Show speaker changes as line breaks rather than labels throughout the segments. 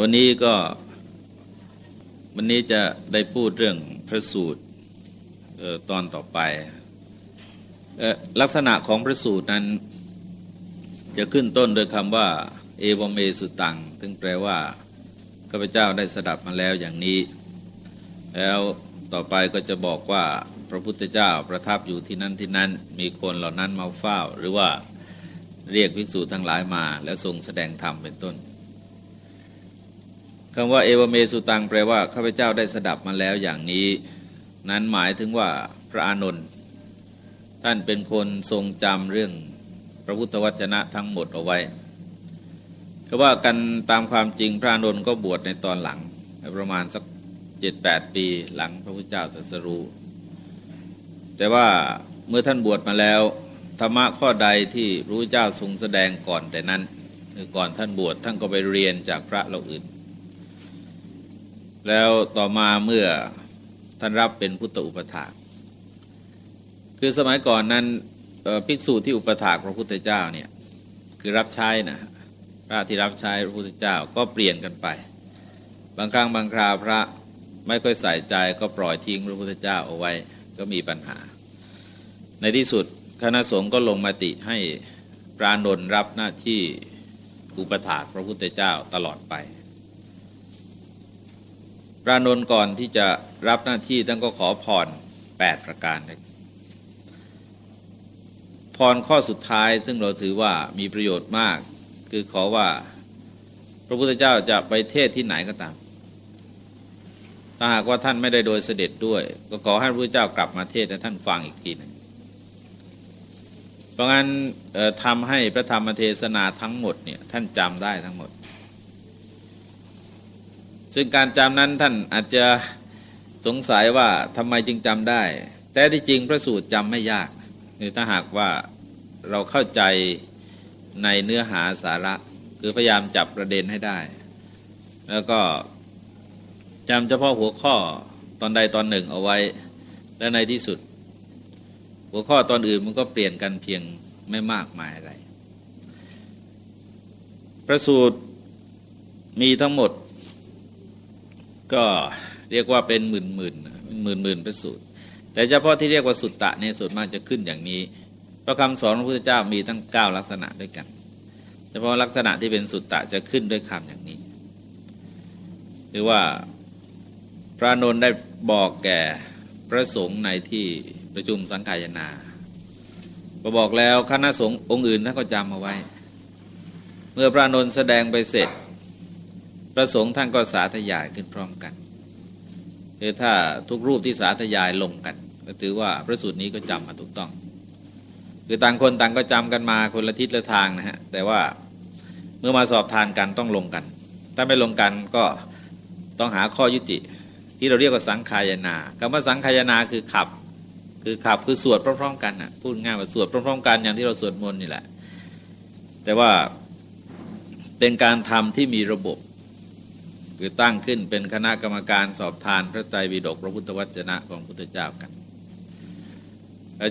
วันนี้ก็วันนี้จะได้พูดเรื่องพระสูตรตอนต่อไปลักษณะของพระสูตรนั้น จะขึ้นต้นโดยคำว่า เอวเมสุตังซึ่งแปลว่าข้าพเจ้าได้สดับมาแล้วอย่างนี้ แล้วต่อไปก็จะบอกว่าพระพุทธเจ้าประทับอยู่ที่นั่นที่นั้น มีคนเหล่านั้นมาเฝ้า หรือว่าเรียกภิกษุทั้งหลายมา แล้วทรงแสดงธรรมเป็นต้น คำว่าเอวเมสุตังแปลว่าข้าพเจ้าได้สดับมาแล้วอย่างนี้ นั้นหมายถึงว่าพระอานนท์ท่านเป็นคนทรงจำเรื่องพระพุทธวจนะทั้งหมดเอาไว้คือว่ากันตามความจริงพระอานนท์ก็บวชในตอนหลัง ประมาณสักเจ็ดแปดปีหลังพระพุทธเจ้าตรัสรู้แต่ว่าเมื่อท่านบวชมาแล้วธรรมะข้อใดที่พระพุทธเจ้าทรงแสดงก่อนแต่นั้น คือก่อนท่านบวชท่านก็ไปเรียนจากพระเราอื่น แล้วต่อมาเมื่อท่านรับเป็นพุทธอุปถากคือสมัยก่อนนั้นภิกษุที่อุปถากพระพุทธเจ้าเนี่ยคือรับใช้นะพระที่รับใช้พระพุทธเจ้าก็เปลี่ยนกันไป บางครั้งบางคราวพระไม่ค่อยใส่ใจก็ปล่อยทิ้งพระพุทธเจ้าเอาไว้ก็มีปัญหา ในที่สุดคณะสงฆ์ก็ลงมติให้ปรานนรับหน้าที่อุปถากพระพุทธเจ้าตลอดไป พระนนท์ก่อนที่จะรับหน้าที่ท่านก็ขอพรแปดประการพรข้อสุดท้ายซึ่งเราถือว่ามีประโยชน์มาก คือขอว่าพระพุทธเจ้าจะไปเทศที่ไหนก็ตามถ้าหากว่าท่านไม่ได้โดยเสด็จด้วย ก็ขอให้พระพุทธเจ้ากลับมาเทศให้ท่านฟังอีกทีหนึ่งเพราะงั้นทำให้พระธรรมเทศนาทั้งหมดเนี่ยท่านจำได้ทั้งหมด ซึ่งการจำนั้นท่านอาจจะสงสัยว่าทำไมจึงจำได้ แต่ที่จริงพระสูตรจำไม่ยากคือถ้าหากว่าเราเข้าใจในเนื้อหาสาระ คือพยายามจับประเด็นให้ได้ แล้วก็จำเฉพาะหัวข้อตอนใดตอนหนึ่งเอาไว้ และในที่สุด หัวข้อตอนอื่นมันก็เปลี่ยนกันเพียงไม่มากมายอะไร พระสูตรมีทั้งหมด ก็เรียกว่าเป็นหมื่นหมื่นหมื่นหมื่นพระสูตร แต่เฉพาะที่เรียกว่าสุตตะเนี่ยส่วนมากจะขึ้นอย่างนี้ พระคำสอนของพระพุทธเจ้ามีทั้ง 9 ลักษณะด้วยกัน เฉพาะลักษณะที่เป็นสุตตะจะขึ้นด้วยคำอย่างนี้ หรือว่าพระนนท์ได้บอกแก่พระสงฆ์ในที่ประชุมสังขายนาพอบอกแล้วคณะสงฆ์องค์อื่นท่านก็จำเอาไว้ เมื่อพระนนท์แสดงไปเสร็จ พระสงฆ์ท่านก็สาธยายขึ้นพร้อมกันคือถ้าทุกรูปที่สาธยายลงกัน ก็ถือว่าพระสูตรนี้ก็จำมาถูกต้อง คือต่างคนต่างก็จำกันมาคนละทิศละทางนะฮะแต่ว่าเมื่อมาสอบทานกันต้องลงกัน ถ้าไม่ลงกันก็ต้องหาข้อยุติ ที่เราเรียกว่าสังขายนาคำว่าสังขายนาคือขับ คือขับคือสวดพร้อมๆกันนะพูดง่ายว่าสวดพร้อมๆกันอย่างที่เราสวดมนต์นี่แหละ แต่ว่าเป็นการทำที่มีระบบ คือตั้งขึ้นเป็นคณะกรรมการสอบทานพระไตรปิฎกพระพุทธวจนะของพุทธเจ้ากัน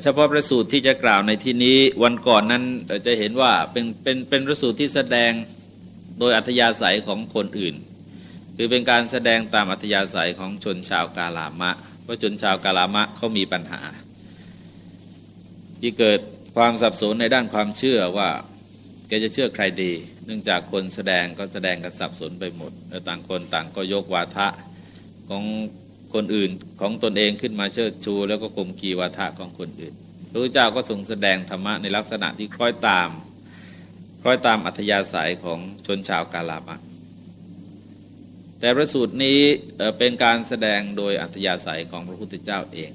เฉพาะพระสูตรที่จะกล่าวในที่นี้วันก่อนนั้นจะเห็นว่าเป็นเป็นเป็นพระสูตรที่แสดงโดยอัธยาศัยของคนอื่น คือเป็นการแสดงตามอัธยาศัยของชนชาวกาลามะเพราะชนชาวกาลามะเขามีปัญหา ที่เกิดความสับสนในด้านความเชื่อว่า กจะเชื่อใครดี เนื่องจากคนแสดงก็แสดงกันสับสนไปหมดต่างคนต่างก็ยกวาทะของคนอื่นของตนเองขึ้นมาเชิดชู แล้วก็ข่มขีวาทะของคนอื่นพระเจ้าก็ทรงแสดงธรรมะในลักษณะที่คล้อยตามคล้อยตามอัธยาศัยของชนชาวกาลามะแต่พระสูตรนี้เป็นการแสดงโดยอัธยาศัยของพระพุทธเจ้าเอง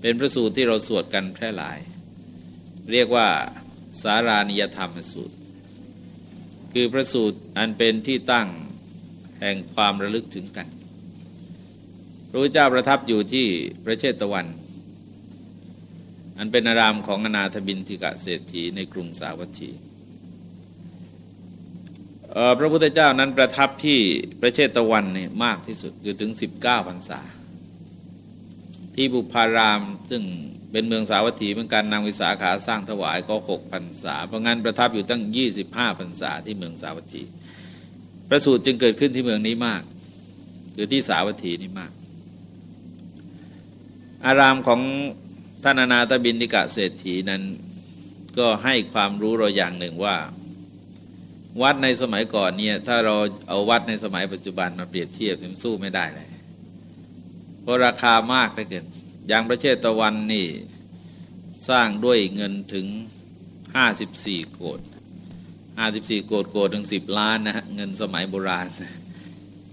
เป็นพระสูตรที่เราสวดกันแพร่หลาย เรียกว่า สารานิยธรรมสูตร คือพระสูตรอันเป็นที่ตั้งแห่งความระลึกถึงกัน พระพุทธเจ้าประทับอยู่ที่พระเชตวัน อันเป็นอารามของอนาถบินทิกะเศรษฐีในกรุงสาวัตถีพระพุทธเจ้านั้นประทับที่พระเชตวันนี่มากที่สุดคือถึง 19พรรษา ที่บุพารามซึ่ง เป็นเมืองสาวัตถีเป็นการนางวิสาขาสร้างถวายก็หกพรรษา เพราะงั้นประทับอยู่ตั้งยี่สิบห้าพรรษาที่เมืองสาวัตถีประสูติจึงเกิดขึ้นที่เมืองนี้มากคือที่สาวัตถีนี่มาก อารามของท่านอนาตบินติกะเศรษฐีนั้นก็ให้ความรู้เราอย่างหนึ่งว่า วัดในสมัยก่อนเนี่ยถ้าเราเอาวัดในสมัยปัจจุบันมาเปรียบเทียบมันสู้ไม่ได้เลยเพราะราคามากเหลือเกิน อย่างประเทศตะวันนี่สร้างด้วยเงินถึง 54 โกด54 โกดโกดถึง 10 ล้านนะฮะเงินสมัยโบราณ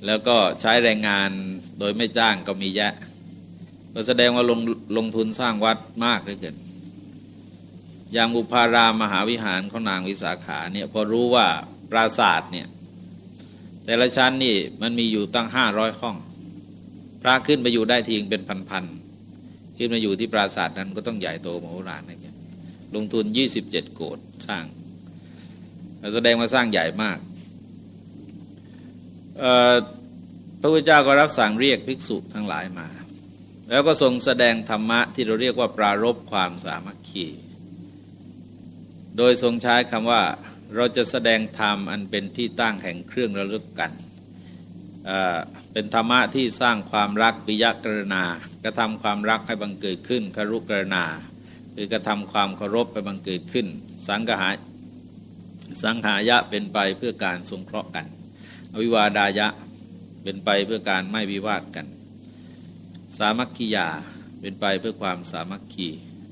แล้วก็ใช้แรงงานโดยไม่จ้างก็มีแยะก็แสดงว่าลงลงทุนสร้างวัดมากเหลือเกินอย่างอุปารามมหาวิหารของนางวิสาขาเนี่ยพอรู้ว่าปราศาสตร์เนี่ยแต่ละชั้นนี่มันมีอยู่ตั้งห้าร้อยห้อง พระขึ้นไปอยู่ได้ทีงเป็นพันๆ ขึ้นมาอยู่ที่ปราศาสตร์นั้นก็ต้องใหญ่โตมโหฬารนะครลงทุนยี่สิบเจ็ดโกดสร้างแสดงว่าสร้างใหญ่มากพระพุทธเจ้าก็รับสั่งเรียกภิกษุทั้งหลายมา แล้วก็ทรงแสดงธรรมะที่เราเรียกว่าปรารบความสามัคคีโดยทรงใช้คำว่าเราจะแสดงธรรมอันเป็นที่ตั้งแห่งเครื่องระลึกกัน เป็นธรรมะที่สร้างความรักปิยกรณากระทำความรักให้บังเกิดขึ้นคารุกรณาคือกระทำความเคารพไปบังเกิดขึ้น สังหาสังหายะเป็นไปเพื่อการสงเคราะห์กัน อวิวาดายะเป็นไปเพื่อการไม่วิวาทกัน สามัคคียาเป็นไปเพื่อความสามัคคี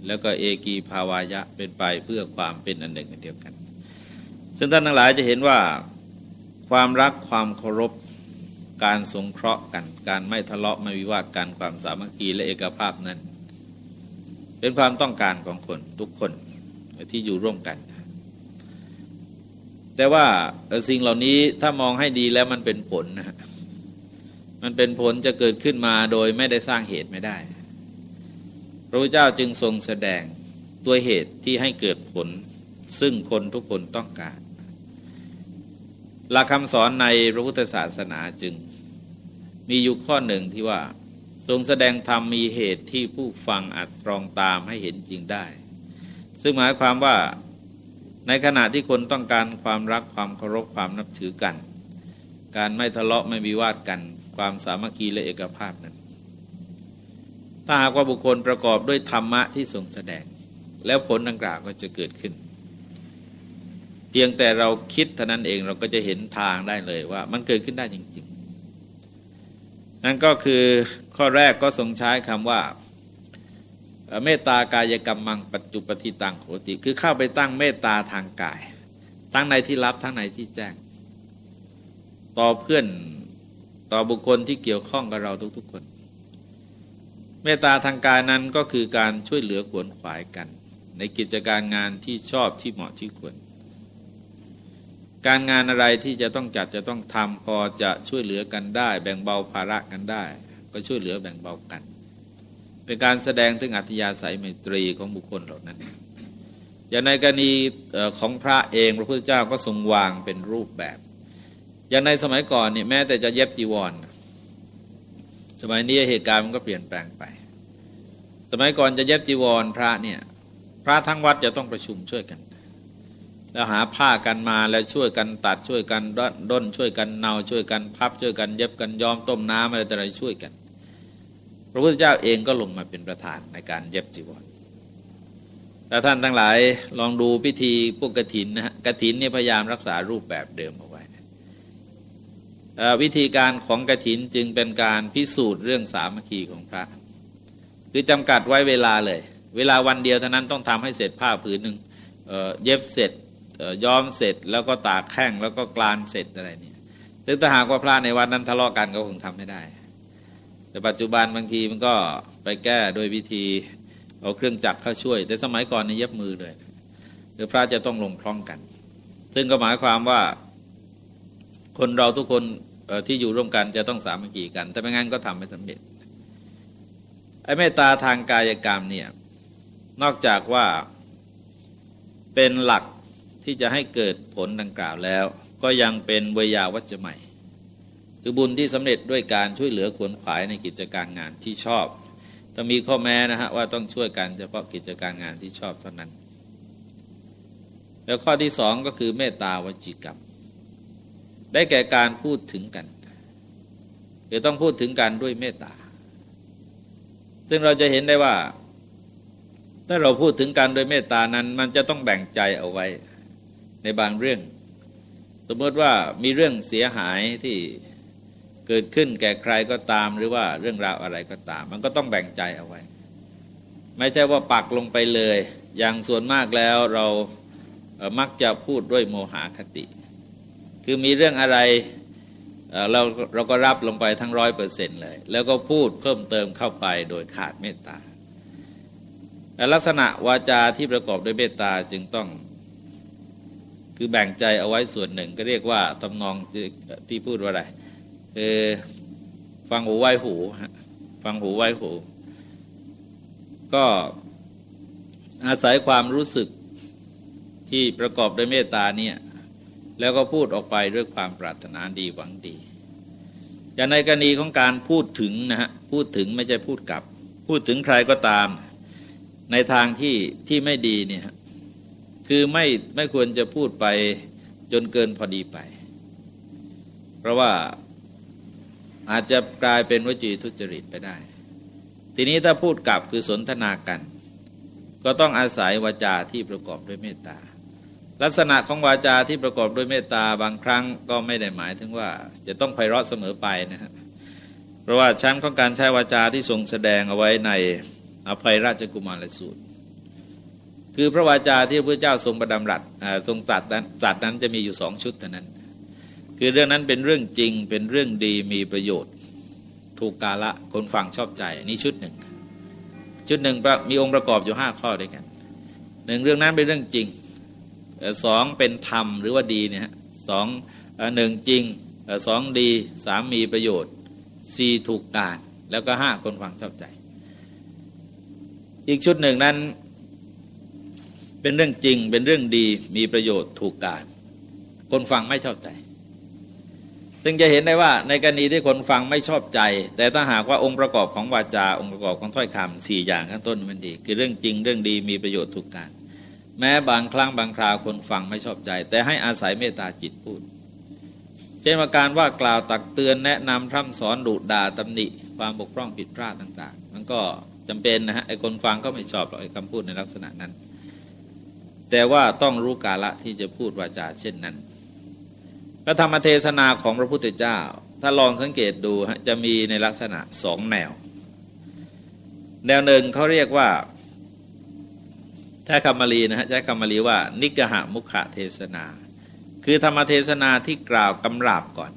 แล้วก็เอกีภาวายะเป็นไปเพื่อความเป็นอันหนึ่งอันเดียวกัน ซึ่งท่านทั้งหลายจะเห็นว่าความรักความเคารพ การสงเคราะห์กัน การไม่ทะเลาะไม่วิวาทกันความสามัคคีและเอกภาพนั้น เป็นความต้องการของคนทุกคนที่อยู่ร่วมกัน แต่ว่าสิ่งเหล่านี้ถ้ามองให้ดีแล้วมันเป็นผลนะฮะมันเป็นผลจะเกิดขึ้นมาโดยไม่ได้สร้างเหตุไม่ได้ พระพุทธเจ้าจึงทรงแสดงตัวเหตุที่ให้เกิดผล ซึ่งคนทุกคนต้องการ หลักคำสอนในพระพุทธศาสนาจึงมีอยู่ข้อหนึ่งที่ว่า ทรงแสดงธรรมมีเหตุที่ผู้ฟังอาจตรองตามให้เห็นจริงได้ ซึ่งหมายความว่าในขณะที่คนต้องการความรักความเคารพความนับถือกัน การไม่ทะเลาะไม่มีวาดกัน ความสามัคคีและเอกภาพนั้นถ้าหากว่าบุคคลประกอบด้วยธรรมะที่ทรงแสดง แล้วผลดังกล่าวก็จะเกิดขึ้น พียงแต่เราคิดเท่านั้นเองเราก็จะเห็นทางได้เลยว่ามันเกิดขึ้นได้จริง ๆ นั่นก็คือข้อแรกก็ทรงใช้คำว่าเมตตากายกรรมมังปัจจุปฏิตังโหติ คือเข้าไปตั้งเมตตาทางกายทั้งในที่ลับทั้งในที่แจ้ง ต่อเพื่อนต่อบุคคลที่เกี่ยวข้องกับเราทุก ๆ คน เมตตาทางกายนั้นก็คือการช่วยเหลือขวนขวายกัน ในกิจการงานที่ชอบที่เหมาะที่ควร การงานอะไรที่จะต้องจัดจะต้องทำพอจะช่วยเหลือกันได้ แบ่งเบาภาระกันได้ ก็ช่วยเหลือแบ่งเบากัน เป็นการแสดงถึงอัธยาศัยไมตรีของบุคคลเหล่านั้น อย่างในกรณีของพระเองพระพุทธเจ้าก็ทรงวางเป็นรูปแบบ อย่างในสมัยก่อนเนี่ยแม้แต่จะเย็บจีวร สมัยนี้เหตุการณ์มันก็เปลี่ยนแปลงไป สมัยก่อนจะเย็บจีวรพระเนี่ยพระทั้งวัดจะต้องประชุมช่วยกัน แล้วหาผ้ากันมาแล้วช่วยกันตัดช่วยกันด้นช่วยกันเนาช่วยกันพับช่วยกันเย็บกันย้อมต้มน้ำอะไรแต่อะไรช่วยกัน พระพุทธเจ้าเองก็ลงมาเป็นประธานในการเย็บจีวรแต่ท่านทั้งหลายลองดูพิธีพวกกระถินนะฮะกระถินเนี่ยพยายามรักษารูปแบบเดิมเอาไว้วิธีการของกระถินจึงเป็นการพิสูจน์เรื่องสามัคคีของพระ คือจำกัดไว้เวลาเลย เวลาวันเดียวเท่านั้นต้องทำให้เสร็จผ้าผืนหนึ่งเย็บเสร็จ ย้อมเสร็จแล้วก็ตากแข้งแล้วก็กลานเสร็จอะไรเนี่ยซึ่งถ้าหากว่าพระในวันนั้นทะเลาะกันก็คงทำไม่ได้ แต่ปัจจุบันบางทีมันก็ไปแก้โดยวิธีเอาเครื่องจักรเข้าช่วย แต่สมัยก่อนนี่เย็บมือเลยหรือพระจะต้องลงพร้อมกัน ซึ่งก็หมายความว่าคนเราทุกคนที่อยู่ร่วมกันจะต้องสามัคคีกันแต่ไม่งั้นก็ทำไม่สำเร็จ ไอ้เมตตาทางกายกรรมเนี่ย นอกจากว่าเป็นหลัก ที่จะให้เกิดผลดังกล่าวแล้ว ก็ยังเป็นวยาวัจจะใหม่คือบุญที่สำเร็จด้วยการช่วยเหลือขวนขวายในกิจการงานที่ชอบต้องมีข้อแม้นะฮะว่าต้องช่วยกันเฉพาะกิจการงานที่ชอบเท่านั้น แล้วข้อที่สองก็คือเมตตาวจิกรรม ได้แก่การพูดถึงกันจะต้องพูดถึงกันด้วยเมตตา ซึ่งเราจะเห็นได้ว่า ถ้าเราพูดถึงกันโดยเมตตานั้น มันจะต้องแบ่งใจเอาไว้ ในบางเรื่อง สมมติว่ามีเรื่องเสียหายที่เกิดขึ้นแก่ใครก็ตามหรือว่าเรื่องราวอะไรก็ตาม มันก็ต้องแบ่งใจเอาไว้ ไม่ใช่ว่าปักลงไปเลย อย่างส่วนมากแล้วเรามักจะพูดด้วยโมหคติ คือมีเรื่องอะไรเราเราก็รับลงไปทั้งร้อยเปอร์เซ็นต์เลย แล้วก็พูดเพิ่มเติมเข้าไปโดยขาดเมตตาลักษณะวาจาที่ประกอบด้วยเมตตาจึงต้อง คือแบ่งใจเอาไว้ส่วนหนึ่งก็เรียกว่าตำนองที่พูดว่าอะไรเออฟังหูไว้หูฟังหูไว้หู ก็อาศัยความรู้สึกที่ประกอบด้วยเมตตาเนี่ยแล้วก็พูดออกไปด้วยความปรารถนาดีหวังดีอย่างในกรณีของการพูดถึงนะฮะพูดถึงไม่ใช่พูดกับ พูดถึงใครก็ตาม ในทางที่ที่ไม่ดีเนี่ย คือไม่ไม่ควรจะพูดไปจนเกินพอดีไป เพราะว่าอาจจะกลายเป็นวจีทุจริตไปได้ ทีนี้ถ้าพูดกลับคือสนทนากัน ก็ต้องอาศัยวาจาที่ประกอบด้วยเมตตา ลักษณะของวาจาที่ประกอบด้วยเมตตาบางครั้งก็ไม่ได้หมายถึงว่าจะต้องไพเราะเสมอไปนะฮะเพราะว่าชั้นของการใช้วาจาที่ทรงแสดงเอาไว้ในอภัยราชกุมารสูตร คือพระวาจาที่พระเจ้าทรงประดำรัสทรงตรัสนั้นตรัสนั้นจะมีอยู่สองชุดเท่านั้น คือเรื่องนั้นเป็นเรื่องจริงเป็นเรื่องดีมีประโยชน์ ถูกกาละคนฟังชอบใจนี่ชุดหนึ่ง ชุดหนึ่งมีองค์ประกอบอยู่ห้าข้อด้วยกันหนึ่งเรื่องนั้นเป็นเรื่องจริงสองเป็นธรรมหรือว่าดีเนี่ยสองหนึ่งจริงสองดีสามมีประโยชน์สี่ถูกการแล้วก็ห้าคนฟังชอบใจ อีกชุดหนึ่งนั้น เป็นเรื่องจริงเป็นเรื่องดีมีประโยชน์ถูกการ คนฟังไม่ชอบใจ ซึ่งจะเห็นได้ว่าในกรณีที่คนฟังไม่ชอบใจ แต่ถ้าหากว่าองค์ประกอบของวาจา องค์ประกอบของถ้อยคำสี่อย่างข้างต้นมันดี คือเรื่องจริงเรื่องดีมีประโยชน์ทุกการ แม้บางครั้งบางคราวคนฟังไม่ชอบใจ แต่ให้อาศัยเมตตาจิตพูดเช่นว่าการว่ากล่าวตักเตือนแนะนำพร่ำสอนดุด่าตำหนิความบกพร่องผิดพลาดต่าง ๆ มันก็จำเป็นนะฮะไอ้คนฟังก็ไม่ชอบหรอกไอ้คำพูดในลักษณะนั้น แต่ว่าต้องรู้กาละที่จะพูดวาจาเช่นนั้น พระธรรมเทศนาของพระพุทธเจ้า ถ้าลองสังเกตดูจะมีในลักษณะสองแนว แนวหนึ่งเขาเรียกว่าใช้คำมาลีนะฮะใช้คำมาลีว่า นิกหะมุขะเทศนา คือธรรมเทศนาที่กล่าวกำราบก่อน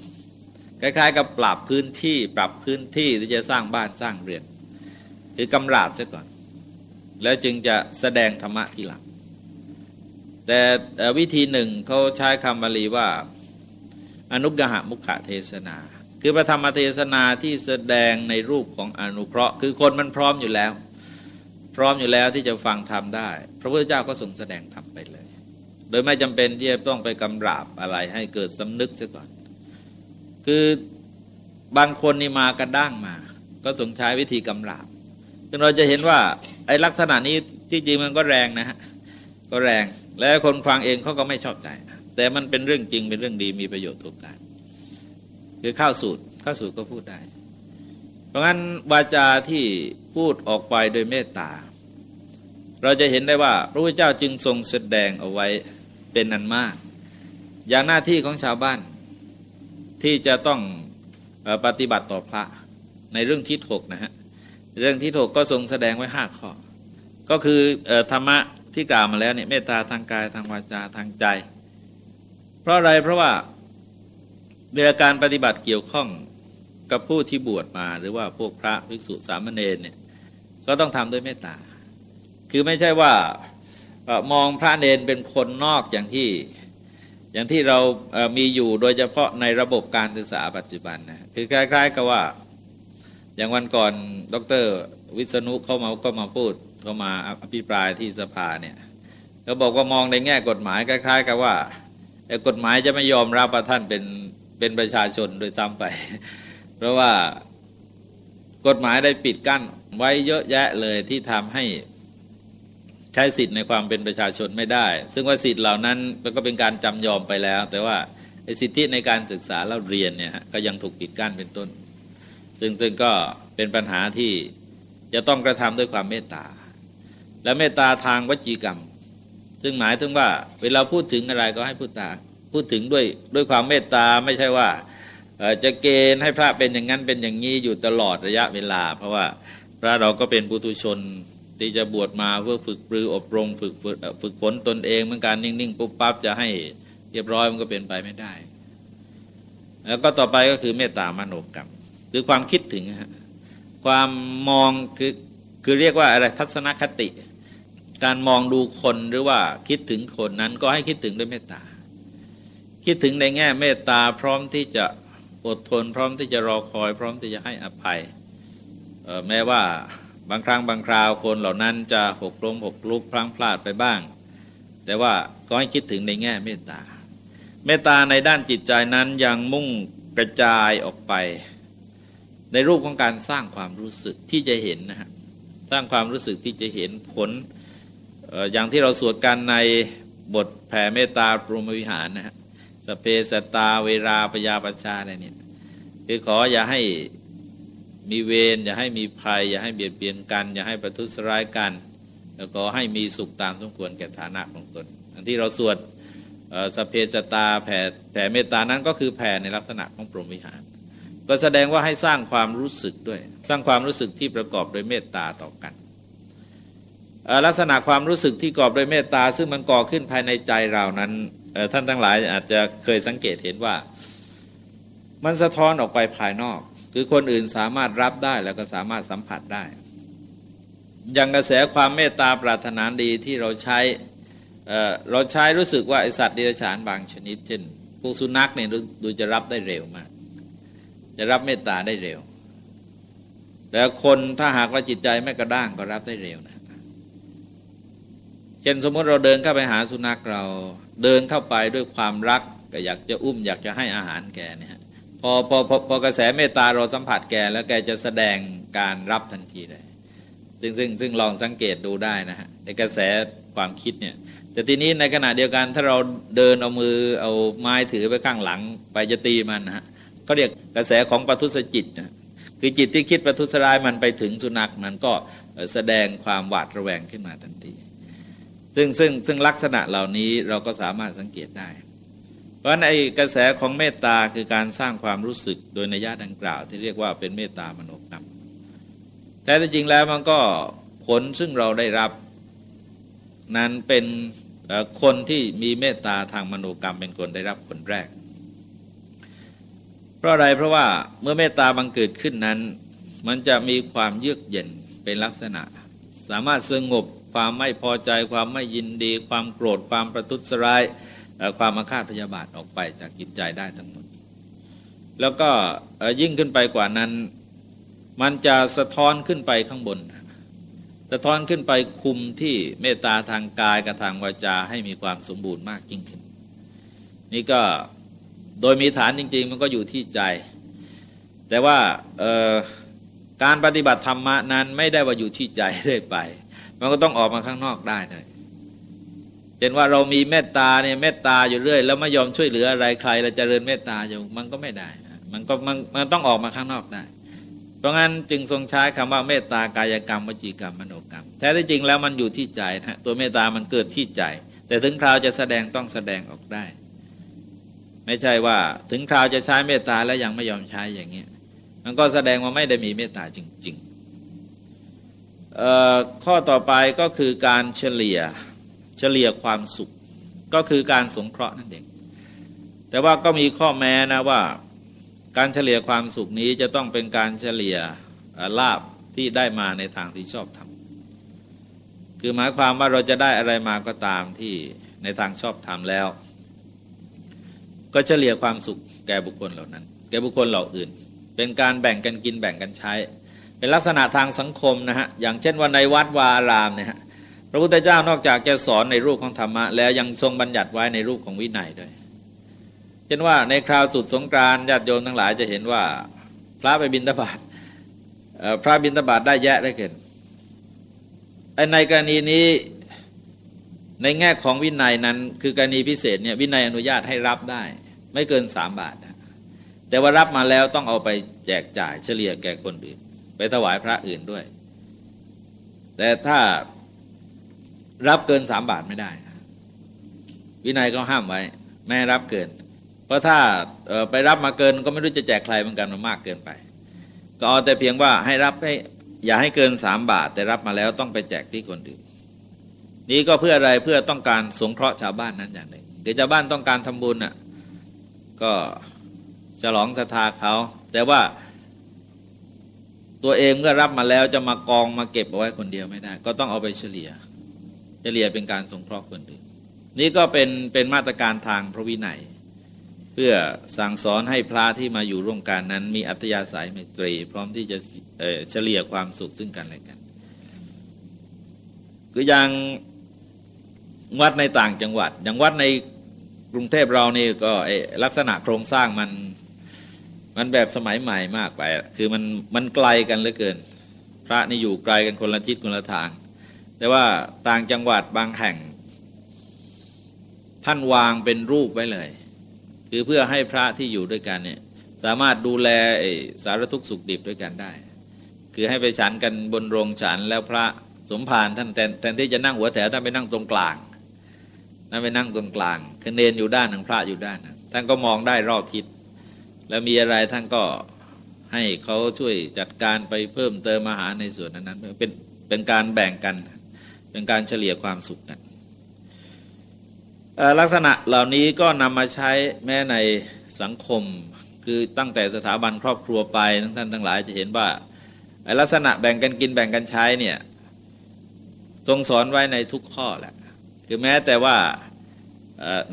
คล้ายๆ กับปรับพื้นที่ปรับพื้นที่ที่จะสร้างบ้านสร้างเรือน คือกำราบซะก่อน แล้วจึงจะแสดงธรรมะทีหลัง แต่วิธีหนึ่งเขาใช้คำบาลีว่า อนุกหะมุขเทศนา คือพระธรรมเทศนาที่แสดงในรูปของอนุเคราะห์ คือคนมันพร้อมอยู่แล้ว พร้อมอยู่แล้วที่จะฟังธรรมได้ พระพุทธเจ้าก็ทรงแสดงธรรมไปเลย โดยไม่จำเป็นที่จะต้องไปกำราบอะไรให้เกิดสำนึกซะก่อน คือบางคนนี่มากระด้างมา ก็ทรงใช้วิธีกำราบจนเราจะเห็นว่าไอ้ลักษณะนี้ที่จริงมันก็แรงนะฮะก็แรง แล้วคนฟังเองเขาก็ไม่ชอบใจ แต่มันเป็นเรื่องจริงเป็นเรื่องดีมีประโยชน์ทุกการคือข้าวสูตรข้าวสูตรก็พูดได้ เพราะงั้นวาจาที่พูดออกไปโดยเมตตา เราจะเห็นได้ว่าพระพุทธเจ้าจึงทรงแสดงเอาไว้เป็นอันมาก อย่างหน้าที่ของชาวบ้านที่จะต้องปฏิบัติต่อพระในเรื่องที่ถกนะฮะเรื่องที่ถกก็ทรงแสดงไว้ห้าข้อ ก็คือธรรมะ ที่กล่าวมาแล้วเนี่ยเมตตาทางกายทางวาจาทางใจ เพราะอะไรเพราะว่าเวลาการปฏิบัติเกี่ยวข้องกับผู้ที่บวชมาหรือว่าพวกพระภิกษุสามเณรเนี่ยก็ต้องทำด้วยเมตตา คือไม่ใช่ว่ามองพระเนนเป็นคนนอกอย่างที่อย่างที่เรามีอยู่โดยเฉพาะในระบบการศึกษาปัจจุบันนะคือคล้าย ๆ กับว่า อย่างวันก่อนดร วิษณุเข้ามาก็มาพูด เข้ามาอภิปรายที่สภาเนี่ยเขาบอกว่ามองในแง่กฎหมายคล้ายๆ กับว่า กฎหมายจะไม่ยอมรับว่าท่านเป็นเป็นประชาชนโดยซ้ำไป เพราะว่ากฎหมายได้ปิดกั้นไว้เยอะแยะเลยที่ทำให้ใช้สิทธิ์ในความเป็นประชาชนไม่ได้ ซึ่งว่าสิทธิ์เหล่านั้นมันก็เป็นการจำยอมไปแล้ว แต่ว่าสิทธิในการศึกษาแล้วเรียนเนี่ยก็ยังถูกปิดกั้นเป็นต้น ซึ่งซึ่งก็เป็นปัญหาที่จะต้องกระทำด้วยความเมตตา และเมตตาทางวจีกรรม ซึ่งหมายถึงว่า เวลาพูดถึงอะไรก็ให้พูดตาพูดถึงด้วยด้วยความเมตตาไม่ใช่ว่าจะเกณฑ์ให้พระเป็นอย่างนั้นเป็นอย่างนี้อยู่ตลอดระยะเวลา เพราะว่าพระเราก็เป็นปุถุชนที่จะบวชมาเพื่อฝึกปรืออบรมฝึกฝึกฝึกฝนตนเองเหมือนการนิ่งๆปุ๊บปั๊บจะให้เรียบร้อยมันก็เป็นไปไม่ได้ แล้วก็ต่อไปก็คือเมตตามโนกรรมคือความคิดถึงความมองคือคือเรียกว่าอะไรทัศนคติ การมองดูคนหรือว่าคิดถึงคนนั้นก็ให้คิดถึงด้วยเมตตา คิดถึงในแง่เมตตาพร้อมที่จะอดทน พร้อมที่จะรอคอย พร้อมที่จะให้อภัยแม้ว่าบางครั้งบางคราวคนเหล่านั้นจะหกล้มหกลุกพลั้งพลาดไปบ้าง แต่ว่าก็ให้คิดถึงในแง่เมตตา เมตตาในด้านจิตใจนั้นยังมุ่งกระจายออกไป ในรูปของการสร้างความรู้สึกที่จะเห็นนะฮะสร้างความรู้สึกที่จะเห็นผล อย่างที่เราสวดกันในบทแผ่เมตตาปรุมวิหารนะฮะสเปสตาเวราปยาปชาอะไรเนี่ยคือขออย่าให้มีเวรอย่าให้มีภัย อย่าให้เบียดเบียนกัน อย่าให้ประทุษร้ายกัน แล้วก็ให้มีสุขตามสมควรแก่ฐานะของตนอันที่เราสวดสเพจตาแผ่แผ่เมตตานั้นก็คือแผ่ในลักษณะของปรมวิหาร ก็แสดงว่าให้สร้างความรู้สึกด้วย สร้างความรู้สึกที่ประกอบโดยเมตตาต่อกัน ลักษณะความรู้สึกที่กอบโดยเมตตา ซึ่งมันก่อขึ้นภายในใจเรานั้นท่านทั้งหลายอาจจะเคยสังเกตเห็นว่า มันสะท้อนออกไปภายนอก คือคนอื่นสามารถรับได้แล้วก็สามารถสัมผัสได้ อย่างกระแสความเมตตาปรารถนาดีที่เราใช้เเราใช้รู้สึกว่าไอสัตว์ดิบฉานบางชนิด เช่นพวกสุนัขเนี่ยดูจะรับได้เร็วมาก จะรับเมตตาได้เร็ว แต่คนถ้าหากว่าจิตใจไม่กระด้างก็รับได้เร็วนะ เช่นสมมติเราเดินเข้าไปหาสุนัขเราเดินเข้าไปด้วยความรักก็อยากจะอุ้มอยากจะให้อาหารแกเนี่ยพอพอพอพอกระแสเมตตาเราสัมผัสแกแล้วแกจะแสดงการรับทันทีเลยซึ่งซึ่งซึ่งลองสังเกตดูได้นะฮะในกระแสความคิดเนี่ยแต่ทีนี้ในขณะเดียวกันถ้าเราเดินเอามือเอาไม้ถือไปข้างหลังไปจะตีมันนะฮะเขาเรียกกระแสของปัทุสจิตนะคือจิตที่คิดปัทุสร้ายมันไปถึงสุนัขมันก็แสดงความหวาดระแวงขึ้นมาทันที ซึ่งซึ่งซึ่งลักษณะเหล่านี้เราก็สามารถสังเกตได้ เพราะในกระแสของเมตตาคือการสร้างความรู้สึกโดยในญาติดังกล่าว ที่เรียกว่าเป็นเมตตามโนกรรมแต่จริงแล้วมันก็ผลซึ่งเราได้รับนั้นเป็นคนที่มีเมตตาทางมโนกรรมเป็นคนได้รับผลแรก เพราะอะไรเพราะว่าเมื่อเมตตาบังเกิดขึ้นนั้น มันจะมีความเยือกเย็นเป็นลักษณะ สามารถสงบ ความไม่พอใจ ความไม่ยินดี ความโกรธ ความประทุษร้าย ความมาฆาตพยาบาทออกไปจากจิตใจได้ทั้งหมด แล้วก็ยิ่งขึ้นไปกว่านั้น มันจะสะท้อนขึ้นไปข้างบน สะท้อนขึ้นไปคุมที่เมตตาทางกายกับทางวาจาให้มีความสมบูรณ์มากยิ่งขึ้น นี่ก็โดยมีฐานจริง ๆ มันก็อยู่ที่ใจ แต่ว่าการปฏิบัติธรรมะนั้นไม่ได้ว่าอยู่ที่ใจเรื่อยไป มันก็ต้องออกมาข้างนอกได้เลยเช่นว่าเรามีเมตตาเนี่ยเมตตาอยู่เรื่อย แล้วไม่ยอมช่วยเหลืออะไรใครเราจเจริญเมตตาอยู่มันก็ไม่ได้มันก็มันมันต้องออกมาข้างนอกได้ เพราะงั้นจึงทรงใช้คำว่าเมตตากายกรรมวจีกรรมมโนกรรม แท้ที่จริงแล้วมันอยู่ที่ใจนะตัวเมตตามันเกิดที่ใจ แต่ถึงคราวจะแสดงต้องแสดงออกได้ ไม่ใช่ว่าถึงคราวจะใช้เมตตาแล้วยังไม่ยอมใช้อย่างเงี้ยมันก็แสดงว่าไม่ได้มีเมตตาจริงๆ ข้อต่อไปก็คือการเฉลี่ยเฉลี่ยความสุข ก็คือการสงเคราะห์นั่นเองแต่ว่าก็มีข้อแม้นะว่า การเฉลี่ยความสุขนี้จะต้องเป็นการเฉลี่ยลาบที่ได้มาในทางที่ชอบทำคือหมายความว่าเราจะได้อะไรมาก็ตามที่ในทางชอบทำแล้ว ก็เฉลี่ยความสุขแก่บุคคลเหล่านั้น แก่บุคคลเหล่าอื่น เป็นการแบ่งกันกินแบ่งกันใช้ เป็นลักษณะทางสังคมนะฮะอย่างเช่นว่าในวัดวาอารามเนี่ยฮะพระพุทธเจ้านอกจากจะสอนในรูปของธรรมะ แล้วยังทรงบัญญัติไว้ในรูปของวินัยด้วยเช่นว่าในคราวสุดสงกรานญาติโยมทั้งหลายจะเห็นว่า พระไปบินตบาทพระบินตบาทได้แยะได้เกินในกรณีนี้ในแง่ของวินัยนั้น คือกรณีพิเศษเนี่ยวินัยอนุญาตให้รับได้ ไม่เกินสามบาท แต่ว่ารับมาแล้วต้องเอาไปแจกจ่ายเฉลี่ยแก่คนอื่น ไปถวายพระอื่นด้วย แต่ถ้ารับเกินสามบาทไม่ได้ วินัยก็ห้ามไว้แม่รับเกิน เพราะถ้าไปรับมาเกินก็ไม่รู้จะแจกใครเหมือนกันมันมากเกินไป ก็เอาแต่เพียงว่าให้รับให้อย่าให้เกินสามบาท แต่รับมาแล้วต้องไปแจกที่คนอื่นนี่ก็เพื่ออะไรเพื่อต้องการสงเคราะห์ชาวบ้านนั้นอย่างหนึ่งเดี๋ยวชาวบ้านต้องการทำบุญอะก็ฉลองศรัทธาเขา แต่ว่า ตัวเองเมื่อรับมาแล้วจะมากองมาเก็บเอาไว้คนเดียวไม่ได้ ก็ต้องเอาไปเฉลี่ย เฉลี่ยเป็นการสงเคราะห์คนอื่นนี่ก็เป็นเป็นมาตรการทางพระวินัย เพื่อสั่งสอนให้พระที่มาอยู่ร่วมกันนั้น มีอัตยาศัยไมตรี พร้อมที่จะเฉลี่ยความสุขซึ่งกันและกันคืออย่างวัดในต่างจังหวัด อย่างวัดในกรุงเทพเรานี่ก็ลักษณะโครงสร้างมัน มันแบบสมัยใหม่มากไป คือมันมันไกลกันเหลือเกิน พระนี่อยู่ไกลกันคนละทิศคนละทาง แต่ว่าต่างจังหวัดบางแห่ง ท่านวางเป็นรูปไว้เลย คือเพื่อให้พระที่อยู่ด้วยกันเนี่ยสามารถดูแลสารทุกข์สุขดิบด้วยกันได้ คือให้ไปฉันกันบนโรงฉันแล้วพระสมภารท่านแทนแทนที่จะนั่งหัวแถวท่านไปนั่งตรงกลางนั่นไปนั่งตรงกลางคือเนนอยู่ด้านหนึ่งพระอยู่ด้านนึงท่านก็มองได้รอบทิศ แล้วมีอะไรท่านก็ให้เขาช่วยจัดการไปเพิ่มเติมอาหารในส่วนนั้นเป็นเป็นการแบ่งกัน เป็นการเฉลี่ยความสุขกันลักษณะเหล่านี้ก็นำมาใช้แม้ในสังคมคือตั้งแต่สถาบันครอบครัวไปทั้งท่านทั้งหลายจะเห็นว่าลักษณะแบ่งกันกินแบ่งกันใช้เนี่ยทรงสอนไว้ในทุกข้อแหละคือแม้แต่ว่า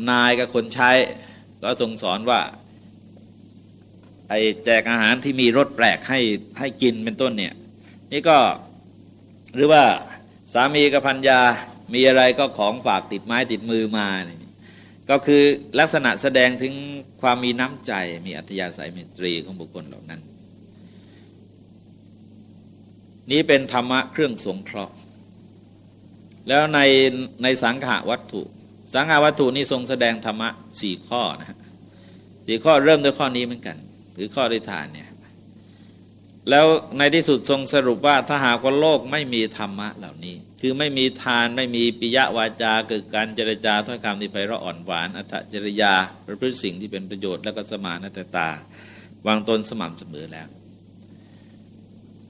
นายกับคนใช้ ก็ทรงสอนว่า ไอ้แจกอาหารที่มีรสแปลกให้ให้กินเป็นต้นเนี่ย นี่ก็หรือว่าสามีกับพัญญามีอะไรก็ของฝากติดไม้ติดมือมาก็คือลักษณะแสดงถึงความมีน้ำใจมีอัธยาศัยเมตรีของบุคคลเหล่านั้น นี้เป็นธรรมะเครื่องสงเคราะห์ แล้วในในสังขาวัตถุ สังขาวัตถุนี้ทรงแสดงธรรมะสี่ข้อนะฮะสี่ข้อเริ่มด้วยข้อนี้เหมือนกัน หรือข้อริทานเนี่ยแล้วในที่สุดทรงสรุปว่าถ้าหากว่าโลกไม่มีธรรมะเหล่านี้ คือไม่มีทานไม่มีปิยวาจาเกิดการเจรจาถ้อยคำที่ไพเราะอ่อนหวาน อัตจริยาประพฤติสิ่งที่เป็นประโยชน์แล้วก็สมานตตา วางตนสม่ำเสมอแล้ว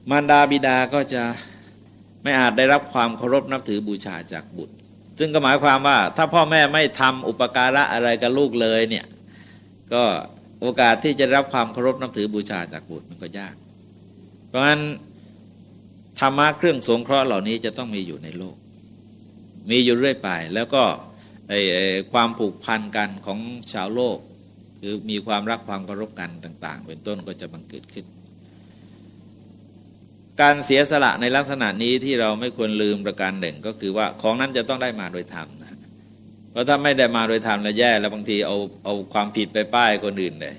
มารดาบิดาก็จะไม่อาจได้รับความเคารพนับถือบูชาจากบุตร ซึ่งก็หมายความว่าถ้าพ่อแม่ไม่ทำอุปการะอะไรกับลูกเลยเนี่ยก็ โอกาสที่จะรับความเคารพนับถือบูชาจากบุตรมันก็ยาก เพราะฉะนั้นธรรมะเครื่องสงเคราะห์เหล่านี้จะต้องมีอยู่ในโลก มีอยู่เรื่อยไป แล้วก็ไอ้ความผูกพันกันของชาวโลก คือมีความรักความเคารพกันต่าง ๆ เป็นต้นก็จะบังเกิดขึ้น การเสียสละในลักษณะนี้ที่เราไม่ควรลืมประการหนึ่งก็คือว่าของนั้นจะต้องได้มาโดยธรรมนะ เพราะถ้าไม่ได้มาโดยธรรมแล้วแย่แล้วบางทีเอาเอาความผิดไปป้ายคนอื่นเลย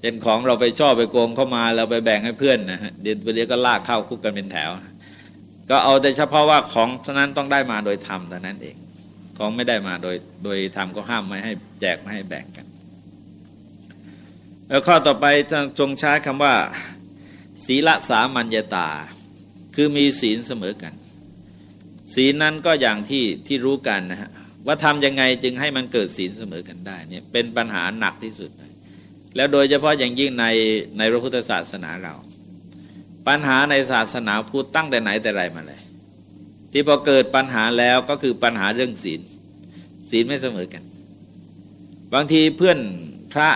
เช่นของเราไปชอบไปโกงเข้ามาเราไปแบ่งให้เพื่อนนะฮะเดี๋ยวเดี๋ยวก็ลากเข้าคุกกันเป็นแถว ก็เอาแต่เฉพาะว่าของฉนั้นต้องได้มาโดยธรรมแต่านั้นเอง ของไม่ได้มาโดยโดยธรรมก็ห้ามไม่ให้แจกไม่ให้แบ่งกันแล้วข้อต่อไปจงใช้คำว่า ศีลสามัญญาตา คือมีศีลเสมอกัน ศีลนั้นก็อย่างที่ที่รู้กันนะฮะ ว่าทำยังไงจึงให้มันเกิดศีลเสมอกันได้เนี่ยเป็นปัญหาหนักที่สุดเลยแล้วโดยเฉพาะอย่างยิ่งในในพระพุทธศาสนาเรา ปัญหาในศาสนาพุทธตั้งแต่ไหนแต่ไรมาเลย ที่พอเกิดปัญหาแล้วก็คือปัญหาเรื่องศีล ศีลไม่เสมอกัน บางทีเพื่อนพระ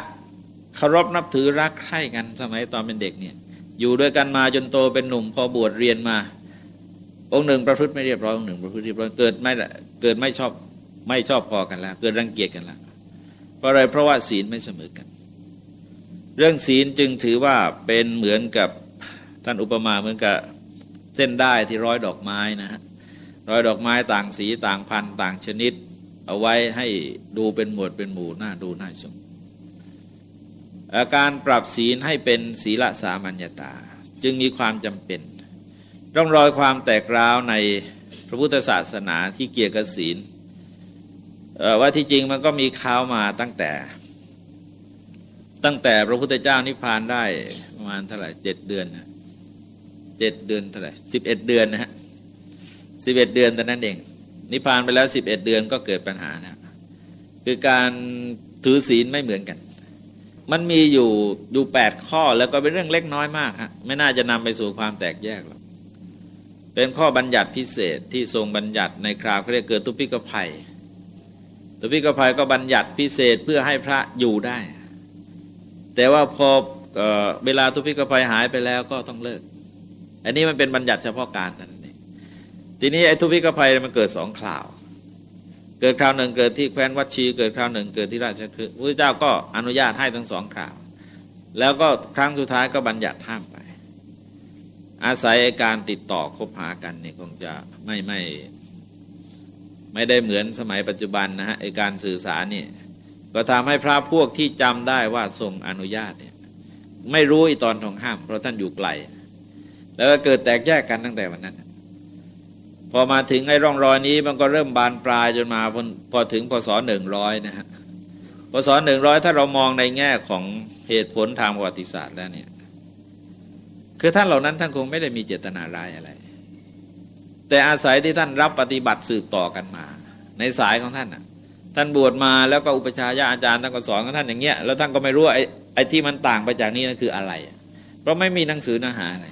เคารพนับถือรักใคร่กันสมัยตอนเป็นเด็กเนี่ยอยู่ด้วยกันมาจนโตเป็นหนุ่มพอบวชเรียนมา องค์หนึ่งประพฤติไม่เรียบร้อยองค์หนึ่งประพฤติเรียบร้อยเกิดไม่เกิดไม่ชอบ ไม่ชอบพอกันแล้วเกิดรังเกียจกันแล้วเพราะอะไรเพราะว่าศีลไม่เสมอกัน เรื่องศีลจึงถือว่าเป็นเหมือนกับท่านอุปมาเหมือนกับเส้นได้ที่ร้อยดอกไม้นะฮะร้อยดอกไม้ต่างสีต่างพันต่างชนิด เอาไว้ให้ดูเป็นหมวดเป็นหมู่หน้าดูน่าชมการปรับศีลให้เป็นศีลสามัญญาตา จึงมีความจำเป็นร่องรอยความแตกร้าวในพระพุทธศาสนาที่เกี่ยวกับศีล ว่าที่จริงมันก็มีข่าวมาตั้งแต่ ตั้งแต่พระพุทธเจ้านิพพานได้ประมาณเท่าไหร่เจ็ดเดือนเจ็ดเดือนเท่าไหร่สิบเอ็ดเดือนนะฮะสิบเอ็ดเดือนแต่นั้นเอง นิพพานไปแล้วสิบเอ็ดเดือนก็เกิดปัญหานะคือการถือศีลไม่เหมือนกัน มันมีอยู่อยู่แปดข้อแล้วก็เป็นเรื่องเล็กน้อยมากฮะไม่น่าจะนำไปสู่ความแตกแยกหรอกเป็นข้อบัญญัติพิเศษที่ทรงบัญญัติในคราวเขาเรียกเกิดตุปิกภัย ตุปิกภัยก็บัญญัติพิเศษเพื่อให้พระอยู่ได้ แต่ว่าพอเวลาตุปิกภัยหายไปแล้วก็ต้องเลิก อันนี้มันเป็นบัญญัติเฉพาะการนั่นเองทีนี้ไอ้ทุพิกภัยมันเกิดสองคราว เกิดคราวหนึ่งเกิดที่แคว้นวัชี เกิดคราวหนึ่งเกิดที่ราชคฤห์พระเจ้าก็อนุญาตให้ทั้งสองคราว แล้วก็ครั้งสุดท้ายก็บัญญัติห้ามไป อาศัยการติดต่อคบหากันเนี่ยคงจะไม่ไม่ ไม่ได้เหมือนสมัยปัจจุบันนะฮะไอการสื่อสารนี่ก็ทำให้พระพวกที่จำได้ว่าทรงอนุญาตเนี่ยไม่รู้อีตอนทองห้าม เพราะท่านอยู่ไกล แล้วก็เกิดแตกแยกกันตั้งแต่วันนั้น พอมาถึงไอ้ร่องรอยนี้ มันก็เริ่มบานปลายจนมาพอถึงพศหนึ่งร้อยนะฮะพศหนึ่งร้อยถ้าเรามองในแง่ของเหตุผลทางประวัติศาสตร์แล้วเนี่ย คือท่านเหล่านั้นท่านคงไม่ได้มีเจตนาร้ายอะไร แต่อาศัยที่ท่านรับปฏิบัติสืบต่อกันมา ในสายของท่านอะท่านบวชมาแล้วก็อุปชายาอาจารย์ท่านก็สอนของท่านอย่างเงี้ยแล้วท่านก็ไม่รู้ไอ้ไอ้ที่มันต่างไปจากนี้นั่นคืออะไร เพราะไม่มีหนังสือเนื้อหาอะไร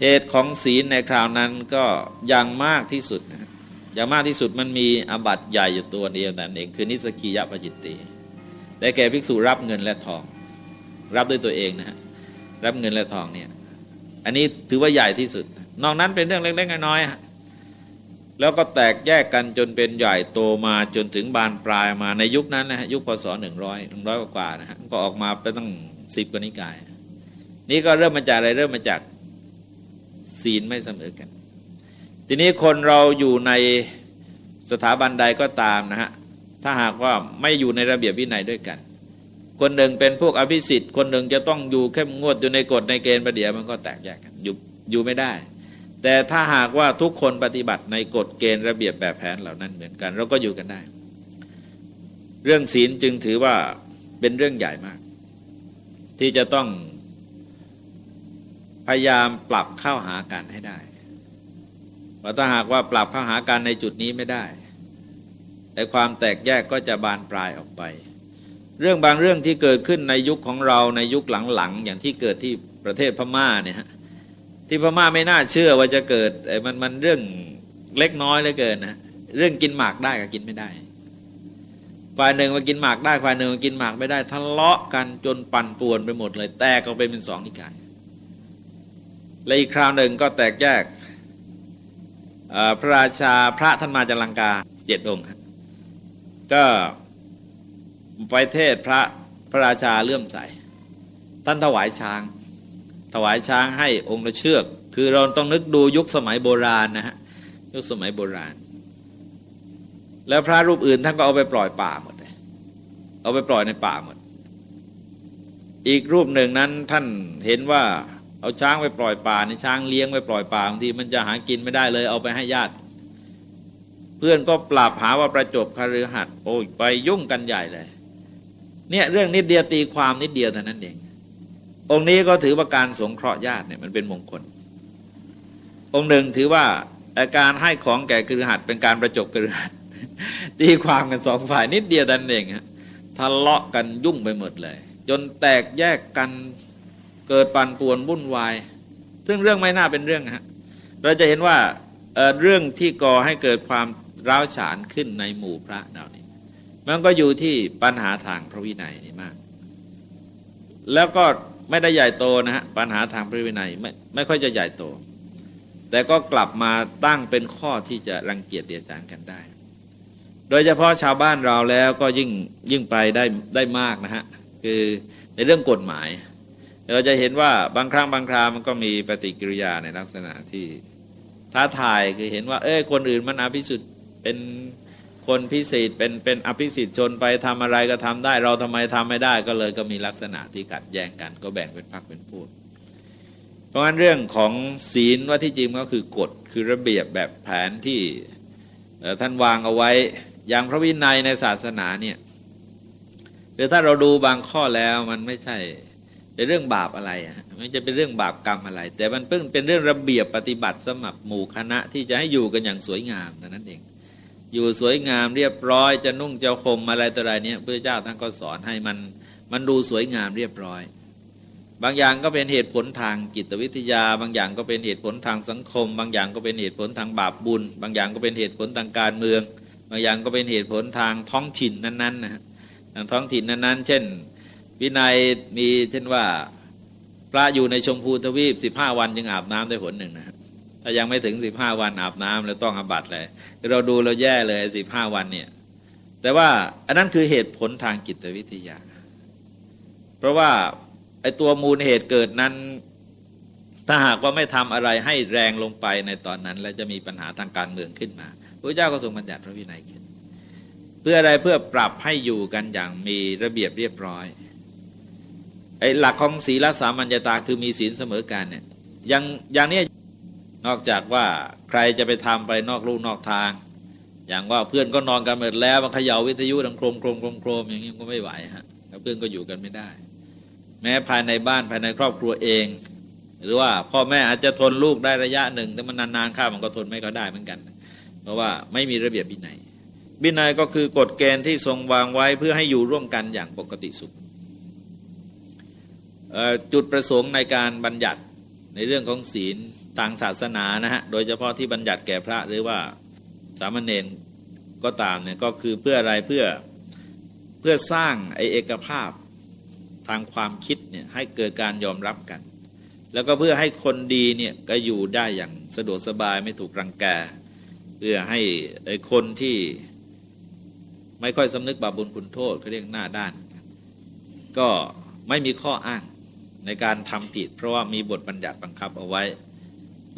เหตุของศีลในคราวนั้นก็ยังมากที่สุดนะอย่างมากที่สุดมันมีอบัตใหญ่อยู่ตัวเดียวนั่นเองคือนิสกียปจิตติได้แก่ภิกษุรับเงินและทอง รับด้วยตัวเองนะฮะรับเงินและทองเนี่ย อันนี้ถือว่าใหญ่ที่สุดน นอกนั้นเป็นเรื่องเล็กๆน้อยๆแล้วก็แตกแยกกันจนเป็นใหญ่โตมาจนถึงบานปลายมาในยุคนั้นนะฮะยุคพศหนึ่งร้อยหนึ่งร้อยกว่านะฮะก็ออกมาไปตั้งสิบกว่านิกาย นี่ก็เริ่มมาจากอะไรเริ่มมาจากศีลไม่เสมอกัน ทีนี้คนเราอยู่ในสถาบันใดก็ตามนะฮะถ้าหากว่าไม่อยู่ในระเบียบวินัยด้วยกัน คนหนึ่งเป็นพวกอภิสิทธิ์ คนหนึ่งจะต้องอยู่เข้มงวดอยู่ในกฎในเกณฑ์ประเดี๋ยวมันก็แตกแยกกันอยู่อยู่ไม่ได้ แต่ถ้าหากว่าทุกคนปฏิบัติในกฎเกณฑ์ระเบียบแบบแผนเหล่านั้นเหมือนกัน เราก็อยู่กันได้ เรื่องศีลจึงถือว่าเป็นเรื่องใหญ่มาก ที่จะต้องพยายามปรับเข้าหากันให้ได้เพราะถ้าหากว่าปรับเข้าหากันในจุดนี้ไม่ได้ แต่ความแตกแยกก็จะบานปลายออกไป เรื่องบางเรื่องที่เกิดขึ้นในยุคของเราในยุคหลังๆอย่างที่เกิดที่ประเทศพม่าเนี่ยฮะ ที่พม่าไม่น่าเชื่อว่าจะเกิดมันมันเรื่องเล็กน้อยเลยเกินนะเรื่องกินหมากได้กับกินไม่ได้ ฝ่ายหนึ่งมากินหมากได้ฝ่ายหนึ่งมากินหมากไม่ได้ทะเลาะกันจนปั่นป่วนไปหมดเลย แตกออกไปเป็นสองนิกายและอีกคราวหนึ่งก็แตกแยกพระราชาพระท่านมาจากลังกาเจ็ดองค์ก็ไปเทศพระพระราชาเลื่อมใสท่านถวายช้าง ถวายช้างให้องค์ละเชือก คือเราต้องนึกดูยุคสมัยโบราณนะฮะยุคสมัยโบราณ แล้วพระรูปอื่นท่านก็เอาไปปล่อยป่าหมดเลยเอาไปปล่อยในป่าหมด อีกรูปหนึ่งนั้นท่านเห็นว่าเอาช้างไปปล่อยป่าในช้างเลี้ยงไปปล่อยป่าบางทีมันจะหากินไม่ได้เลย เอาไปให้ญาติ เพื่อนก็ปราบหาว่าประจบคฤหัสโอ้ยไปยุ่งกันใหญ่เลย เนี่ยเรื่องนิดเดียวตีความนิดเดียวเท่านั้นเอง องค์นี้ก็ถือว่าการสงเคราะห์ญาติเนี่ยมันเป็นมงคล องค์หนึ่งถือว่าการให้ของแก่กฤหัสเป็นการประจบกฤหัสตีความกันสองฝ่ายนิดเดียวนั่นเองฮะทะเลาะกันยุ่งไปหมดเลย จนแตกแยกกันเกิดปั่นป่วนวุ่นวาย ซึ่งเรื่องไม่น่าเป็นเรื่องฮะเราจะเห็นว่าเเรื่องที่ก่อให้เกิดความร้าวฉานขึ้นในหมู่พระเหล่านี้ มันก็อยู่ที่ปัญหาทางพระวินัยนี่มาก แล้วก็ ไม่ได้ใหญ่โตนะฮะปัญหาทางพระวินัยไม่ไม่ค่อยจะใหญ่โต แต่ก็กลับมาตั้งเป็นข้อที่จะรังเกียจเดียดจานกันได้ โดยเฉพาะชาวบ้านเราแล้วก็ยิ่งยิ่งไปได้ได้มากนะฮะคือในเรื่องกฎหมาย เราจะเห็นว่าบางครั้งบางครามันก็มีปฏิกิริยาในลักษณะที่ท้าทายคือเห็นว่า เอ้ยคนอื่นมันอภิสุทธิ์เป็น คนพิเศษเป็นเป็นอภิสิทธิชนไปทำอะไรก็ทำได้ เราทำไมทำไม่ได้ก็เลยก็มีลักษณะที่ขัดแย้งกัน ก็แบ่งเป็นพรรคเป็นพวกเพราะฉะนั้นเรื่องของศีลว่าที่จริงก็คือกฎคือระเบียบแบบแผนที่ท่านวางเอาไว้อย่างพระวินัยในศาสนาเนี่ยหรือถ้าเราดูบางข้อแล้วมันไม่ใช่เป็นเรื่องบาปอะไรอะไม่จะเป็นเรื่องบาปกรรมอะไร แต่มันเพิ่งเป็นเรื่องระเบียบปฏิบัติสมับหมู่คณะที่จะให้อยู่กันอย่างสวยงามแต่นั้นเอง อยู่สวยงามเรียบร้อย จะนุ่งจะห่มอะไรต่ออะไรเนี้ยพระเจ้าท่านก็สอนให้มันมันดูสวยงามเรียบร้อย บางอย่างก็เป็นเหตุผลทางจิตวิทยา บางอย่างก็เป็นเหตุผลทางสังคม บางอย่างก็เป็นเหตุผลทางบาปบุญ บางอย่างก็เป็นเหตุผลทางการเมือง บางอย่างก็เป็นเหตุผลทางท้องถิ่นนั้นๆนะทางท้องถิ่นนั้นๆ เช่น วินัยมีเช่นว่าพระอยู่ในชมพูทวีปสิบห้าวันจึงอาบน้ำได้ผลหนึ่งนะ ถ้ายังไม่ถึงสิบห้าวันอาบน้ำแล้วต้องอาบัตเลยเราดูเราแย่เลยสิบห้าวันเนี่ย แต่ว่าอันนั้นคือเหตุผลทางจิตวิทยา เพราะว่าไอ้ตัวมูลเหตุเกิดนั้น ถ้าหากว่าไม่ทำอะไรให้แรงลงไปในตอนนั้น แล้วจะมีปัญหาทางการเมืองขึ้นมาพระเจ้าก็ทรงบัญญัติพระวินัยขึ้น เพื่ออะไรเพื่อปรับให้อยู่กันอย่างมีระเบียบเรียบร้อยไอ้หลักของศีลสามัญญาตาคือมีศีลเสมอกันเนี่ยอยังอย่างนี้ นอกจากว่าใครจะไปทำไปนอกลู่นอกทาง อย่างว่าเพื่อนก็นอนกันหมดแล้วมันเขย่าวิทยุดังโครมโครมโครมโครมอย่างนี้ก็ไม่ไหวฮะแล้วเพื่อนก็อยู่กันไม่ได้ แม้ภายในบ้านภายในครอบครัวเอง หรือว่าพ่อแม่อาจจะทนลูกได้ระยะหนึ่ง แต่มันนานๆข้ามันก็ทนไม่ก็ได้เหมือนกัน เพราะว่าไม่มีระเบียบบินัยบินัยก็คือกฎเกณฑ์ที่ทรงวางไว้เพื่อให้อยู่ร่วมกันอย่างปกติสุขจุดประสงค์ในการบัญญัติในเรื่องของศีล ทางศาสนานะฮะ โดยเฉพาะที่บัญญัติแก่พระหรือว่าสามเณรก็ตามเนี่ยก็คือเพื่ออะไรเพื่อเพื่อสร้างไอเอกภาพทางความคิดเนี่ยให้เกิดการยอมรับกัน แล้วก็เพื่อให้คนดีเนี่ยก็อยู่ได้อย่างสะดวกสบายไม่ถูกรังแก เพื่อให้ไอคนที่ไม่ค่อยสำนึกบาปบุญคุณโทษเขาเรียกหน้าด้าน ก็ไม่มีข้ออ้างในการทำผิด เพราะว่ามีบทบัญญัติบังคับเอาไว้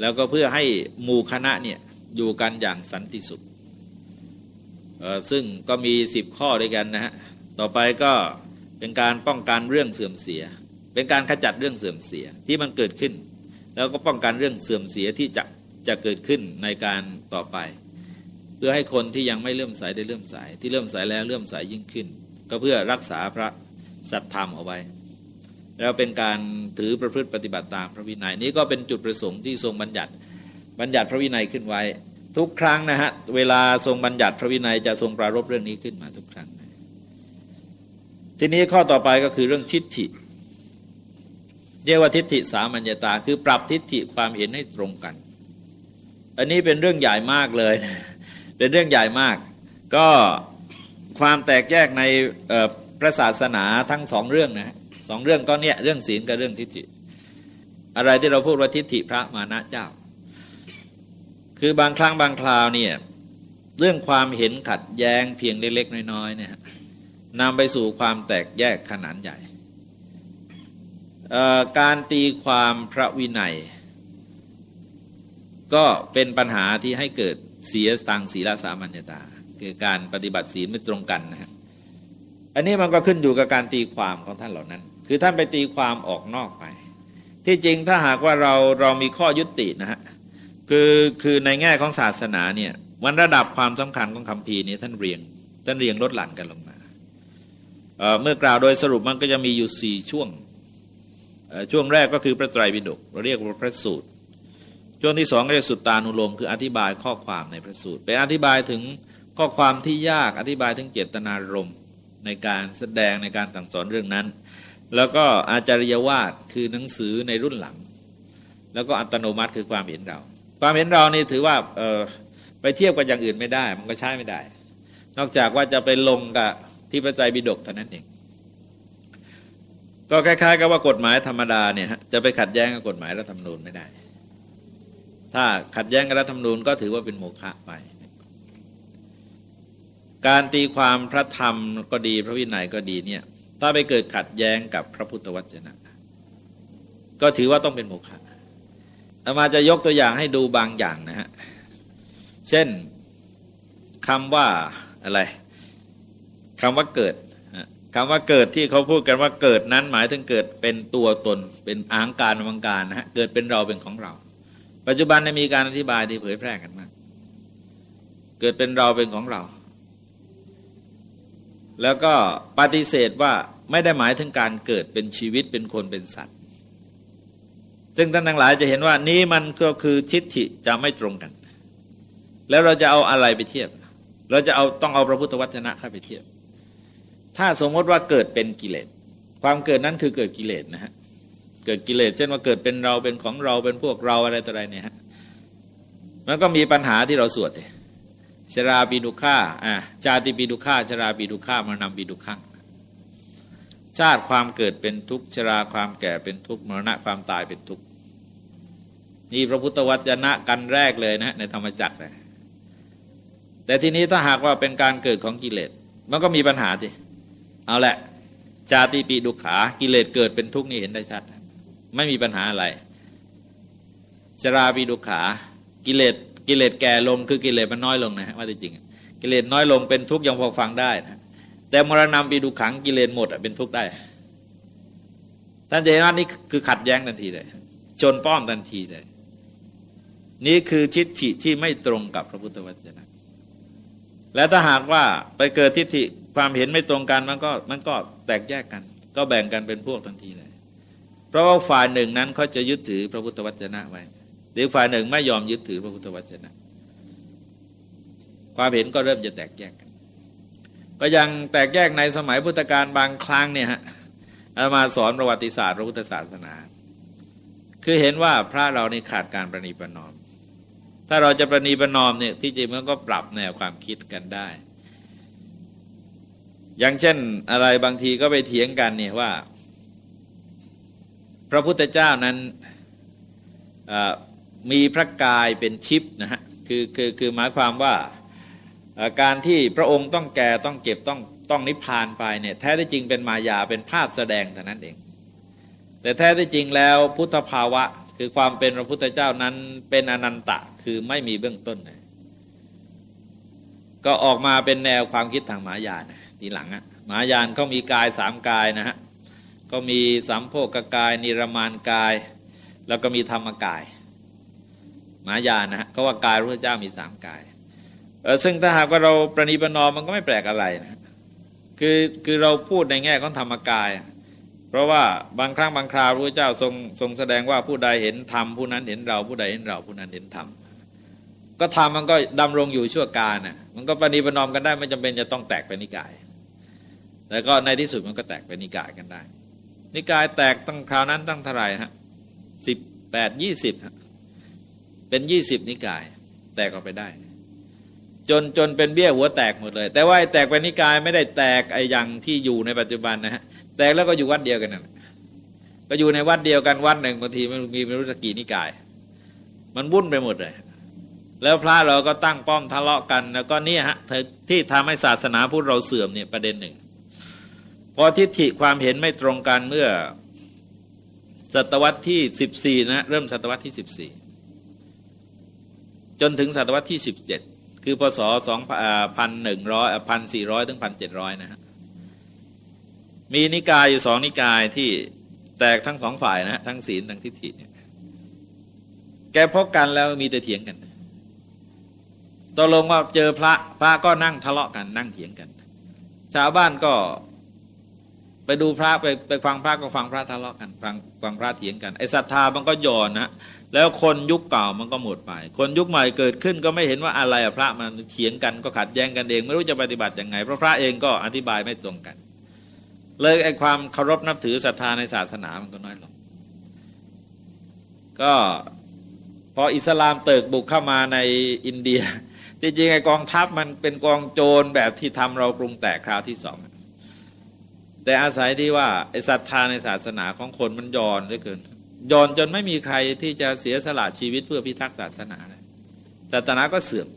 แล้วก็เพื่อให้หมู่คณะเนี่ยอยู่กันอย่างสันติสุข ซึ่งก็มีสิบข้อด้วยกันนะฮะ ต่อไปก็เป็นการป้องกันเรื่องเสื่อมเสีย เป็นการขจัดเรื่องเสื่อมเสียที่มันเกิดขึ้น แล้วก็ป้องกันเรื่องเสื่อมเสียที่จะจะเกิดขึ้นในการต่อไป เพื่อให้คนที่ยังไม่เลื่อมใสได้เลื่อมใสที่เลื่อมใสแล้วเลื่อมใสยิ่งขึ้น ก็เพื่อรักษาพระสัตธรรมเอาไว้ แล้วเป็นการถือประพฤติปฏิบัติตามพระวินัยนี้ก็เป็นจุดประสงค์ที่ทรงบัญญัติบัญญัติพระวินัยขึ้นไว้ ทุกครั้งนะฮะเวลาทรงบัญญัติพระวินัยจะทรงปรารบเรื่องนี้ขึ้นมาทุกครั้ง ทีนี้ข้อต่อไปก็คือเรื่องทิฏฐิเรียกว่าทิฏฐิสามัญญาตา คือปรับทิฏฐิความเห็นให้ตรงกัน อันนี้เป็นเรื่องใหญ่มากเลย เป็นเรื่องใหญ่มาก ก็ความแตกแยกในพระศาสนาทั้งสองเรื่องนะ สองเรื่องก็เนี่ยเรื่องศีลกับเรื่องทิฏฐิ อะไรที่เราพูดว่าทิฏฐิพระมานะเจ้า คือบางครั้งบางคราวเนี่ยเรื่องความเห็นขัดแย้งเพียงเล็กๆน้อยๆเนี่ยนำไปสู่ความแตกแยกขนาดใหญ่ การตีความพระวินัย ก็เป็นปัญหาที่ให้เกิดเสียตังศีลสามัญญาตา คือการปฏิบัติศีลไม่ตรงกันนะฮะอันนี้มันก็ขึ้นอยู่กับการตีความของท่านเหล่านั้น คือท่านไปตีความออกนอกไป ที่จริงถ้าหากว่าเราเรามีข้อยุตินะฮะคือคือในแง่ของศาสนาเนี่ยวันระดับความสำคัญของคำพีนี้ท่านเรียงท่านเรียงลดหลั่นกันลงมาเเมื่อกล่าวโดยสรุปมันก็จะมีอยู่สี่ช่วงช่วงแรกก็คือพระไตรปิฎกเราเรียกว่าพระสูตร ช่วงที่สองเรียกสุตตานุโลมคืออธิบายข้อความในพระสูตรเป็นอธิบายถึงข้อความที่ยากอธิบายถึงเจตนารมณ์ในการแสดงในการสั่งสอนเรื่องนั้น แล้วก็อาจาริยวาดคือหนังสือในรุ่นหลัง แล้วก็อัตโนมัติคือความเห็นเรา ความเห็นเรานี่ถือว่าไปเทียบกับอย่างอื่นไม่ได้ มันก็ใช้ไม่ได้ นอกจากว่าจะไปลงกับที่พระไตรปิฎกเท่านั้นเองก็คล้ายๆ กับว่ากฎหมายธรรมดาเนี่ยจะไปขัดแย้งกับกฎหมายรัฐธรรมนูญไม่ได้ ถ้าขัดแย้งกับรัฐธรรมนูญก็ถือว่าเป็นโมฆะไป การตีความพระธรรมก็ดีพระวินัยก็ดีเนี่ย ถ้าไปเกิดขัดแย้งกับพระพุทธวจนะ ก็ถือว่าต้องเป็นโมฆะอามาจะยกตัวอย่างให้ดูบางอย่างนะฮะ เช่นคำว่าอะไรคำว่าเกิดคำว่าเกิดที่เขาพูดกันว่าเกิดนั้นหมายถึงเกิดเป็นตัวตน เป็นอางการวังการนะฮะเกิดเป็นเราเป็นของเรา ปัจจุบันมีการอธิบายที่เผยแพร่กันมาก เกิดเป็นเราเป็นของเรา แล้วก็ปฏิเสธว่าไม่ได้หมายถึงการเกิดเป็นชีวิตเป็นคนเป็นสัตว์ ซึ่งท่านทั้งหลายจะเห็นว่านี้มันก็คือทิฏฐิจะไม่ตรงกัน แล้วเราจะเอาอะไรไปเทียบ เราจะเอาต้องเอาพระพุทธวจนะเข้าไปเทียบ ถ้าสมมติว่าเกิดเป็นกิเลส ความเกิดนั้นคือเกิดกิเลสนะฮะ เกิดกิเลสเช่นว่าเกิดเป็นเราเป็นของเราเป็นพวกเราอะไรต่ออะไรเนี่ยฮะ มันก็มีปัญหาที่เราสวดเลย ชราปีดุข่าอ่าจาติปีดุข่าชราปีดุข่ามานำปีดุขังชาติความเกิดเป็นทุกข์ชราความแก่เป็นทุกข์มรณะความตายเป็นทุกข์นี่พระพุทธวจนะกันแรกเลยนะในธรรมจักรเลยแต่ทีนี้ถ้าหากว่าเป็นการเกิดของกิเลสมันก็มีปัญหาสิเอาแหละ จาติปีดุขากิเลสเกิดเป็นทุกข์นี่เห็นได้ชัด ไม่มีปัญหาอะไรชราปีดุขากิเลส กิเลสแก่ลงคือกิเลสมันน้อยลงนะว่าจริงกิเลสน้อยลงเป็นทุกข์ยังพอฟังได้นะแต่มรณะปีดุขังกิเลสหมดเป็นทุกข์ได้ท่านเจนว่านี่คือขัดแย้งทันทีเลยจนป้อมทันทีเลย นี่คือทิฏฐิที่ไม่ตรงกับพระพุทธวจนะ และถ้าหากว่าไปเกิดทิฏฐิความเห็นไม่ตรงกันมันก็มันก็แตกแยกกัน ก็แบ่งกันเป็นพวกทันทีเลย เพราะว่าฝ่ายหนึ่งนั้นเขาจะยึดถือพระพุทธวจนะไว้ หรือฝ่ายหนึ่งไม่ยอมยึดถือพระพุทธวจนะ ความเห็นก็เริ่มจะแตกแยกกันก็ยังแตกแยกในสมัยพุทธกาลบางครั้งเนี่ยฮะอามาสอนประวัติศาสตร์พระพุทธศาสนา คือเห็นว่าพระเรานี่ขาดการประนีประนอม ถ้าเราจะประนีประนอมเนี่ยที่จริงมันก็ปรับแนวความคิดกันได้ อย่างเช่นอะไรบางทีก็ไปเถียงกันเนี่ยว่า พระพุทธเจ้านั้น มีพระกายเป็นทิพย์นะฮะคือคือคือหมายความว่าการที่พระองค์ต้องแก่ต้องเก็บต้องต้องนิพพานไปเนี่ยแท้ที่จริงเป็นมายาเป็นภาพแสดงเท่านั้นเอง แต่แท้ที่จริงแล้วพุทธภาวะคือความเป็นพระพุทธเจ้านั้นเป็นอนันตะคือไม่มีเบื้องต้นเลยก็ออกมาเป็นแนวความคิดทางมายานะทีหลังอะมายานเขามีกายสามกายนะฮะก็มีสัมโพกกาย นิรมานกาย แล้วก็มีธรรมกาย มายานะฮะก็ว่ากายพระเจ้ามีสามกายซึ่งถ้าหากว่าเราประนีประนอมมันก็ไม่แปลกอะไรนะคือคือเราพูดในแง่ของธรรมกาย เพราะว่าบางครั้งบางคราวพระเจ้าทรงทรงแสดงว่าผู้ใดเห็นธรรมผู้นั้นเห็นเราผู้ใดเห็นเราผู้นั้นเห็นธรรมก็ธรรมมันก็ดำรงอยู่ชั่วการนะมันก็ประนีประนอมกันได้ไม่จำเป็นจะต้องแตกเป็นนิกาย แต่ก็ในที่สุดมันก็แตกเป็นนิกายกันได้ นิกายแตกตั้งคราวนั้นตั้งเท่าไหร่ฮะสิบแปดยี่สิบ เป็นยี่สิบนิกาย แตกออกไปได้ จนจนเป็นเบี้ยหัวแตกหมดเลย แต่ว่าแตกเป็นนิกายไม่ได้แตกไอ้อย่างที่อยู่ในปัจจุบันนะฮะแตกแล้วก็อยู่วัดเดียวกันนั่นก็อยู่ในวัดเดียวกันวัดหนึ่งบางทีมันมีไม่รู้สักกี่นิกาย มันวุ่นไปหมดเลย แล้วพระเราก็ตั้งป้อมทะเลาะกัน แล้วก็นี่ฮะที่ทำให้ศาสนาพุทธเราเสื่อมเนี่ยประเด็นหนึ่งพอทิฏฐิความเห็นไม่ตรงกันเมื่อศตวรรษที่สิบสี่นะ เริ่มศตวรรษที่สิบสี่ จนถึงศตวรรษที่สิบเจ็ดคือพศสองพันหนึ่งร้อยพันสี่ร้อยถึงพันเจ็ดร้อยนะฮะ มีนิกายอยู่สองนิกายที่แตกทั้งสองฝ่ายนะทั้งศีลทั้งทิฏฐิเนี่ยแกพบกันแล้วมีแต่เถียงกันตกลงว่าเจอพระพระก็นั่งทะเลาะกันนั่งเถียงกัน ชาวบ้านก็ไปดูพระไปไปฟังพระก็ฟังพระทะเลาะกันฟังฟังพระเถียงกันไอ้ศรัทธามันก็ย่อนนะ แล้วคนยุคเก่ามันก็หมดไป คนยุคใหม่เกิดขึ้นก็ไม่เห็นว่าอะไรพระมันเถียงกันก็ขัดแย้งกันเอง ไม่รู้จะปฏิบัติยังไงเพราะพระเองก็อธิบายไม่ตรงกัน เลยไอ้ความเคารพนับถือศรัทธาในศาสนามันก็น้อยลง ก็พออิสลามเติกบุกเข้ามาในอินเดียจริงๆไอ้กองทัพมันเป็นกองโจรแบบที่ทำเรากรุงแตกคราวที่สองแต่อาศัยที่ว่าไอ้ศรัทธาในศาสนาของคนมันย่อนเหลือเกิน ย่อนจนไม่มีใครที่จะเสียสละชีวิตเพื่อพิทักษ์ศาสนาเลยศาสนาก็เสื่อม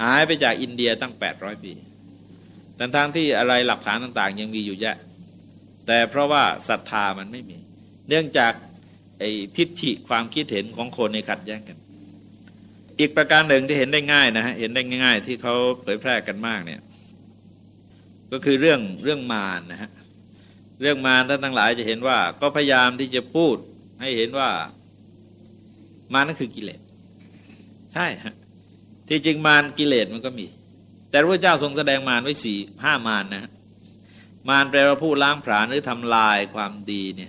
หายไปจากอินเดียตั้งแปดร้อยปีแต่ทางที่อะไรหลักฐานต่าง ๆ ยังมีอยู่เยอะแต่เพราะว่าศรัทธามันไม่มี เนื่องจากไอ้ทิฏฐิความคิดเห็นของคนในขัดแย้งกัน อีกประการหนึ่งที่เห็นได้ง่ายนะฮะ เห็นได้ง่าย ๆ ที่เขาเผยแพร่กันมากเนี่ย ก็คือเรื่องเรื่องมารนะฮะ เรื่องมารท่านทั้งหลายจะเห็นว่าก็พยายามที่จะพูด ให้เห็นว่ามานั่นคือกิเลสใช่ฮะที่จริงมารกิเลสมันก็มี แต่พระเจ้าทรงแสดงมารไว้สี่ห้ามารนะมารแปลว่าผู้ล้างผลาญหรือทำลายความดีเนี่ย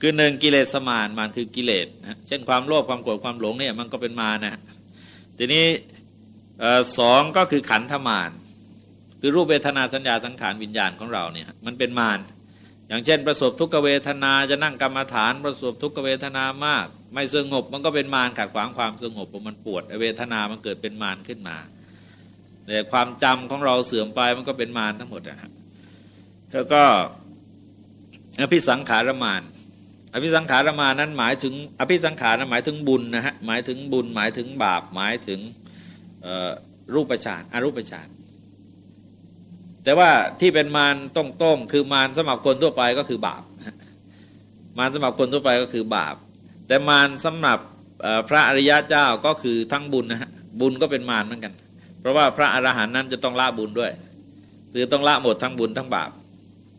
คือหนึ่งกิเลสมารมารคือกิเลสนะเช่นความโลภความโกรธความหลงเนี่ยมันก็เป็นมารนะทีนี้สองก็คือขันธมารคือรูปเวทนาสัญญาสังขารวิญญาณของเราเนี่ยมันเป็นมาร อย่างเช่น ประสบทุกขเวทนาจะนั่งกรรมฐาน ประสบทุกขเวทนามาก ไม่สงบมันก็เป็นมารขัดขวางความสงบมันปวดเวทนามันเกิดเป็นมารขึ้นมาแต่ความจำของเราเสื่อมไปมันก็เป็นมารทั้งหมดนะครับแล้วก็อภิสังขารมานอภิสังขารมานั้นหมายถึงอภิสังขารหมายถึงบุญนะฮะหมายถึงบุญหมายถึงบาปหมายถึงรูปฌานอรูปฌาน แต่ว่าที่เป็นมารต้งต้งคือมารสำหรับคนทั่วไปก็คือบาป มารสำหรับคนทั่วไปก็คือบาป แต่มารสำหรับพระอริยะเจ้าก็คือทั้งบุญนะฮะบุญก็เป็นมารเหมือนกัน เพราะว่าพระอรหันต์นั้นจะต้องละบุญด้วยหรือต้องละหมดทั้งบุญทั้งบาป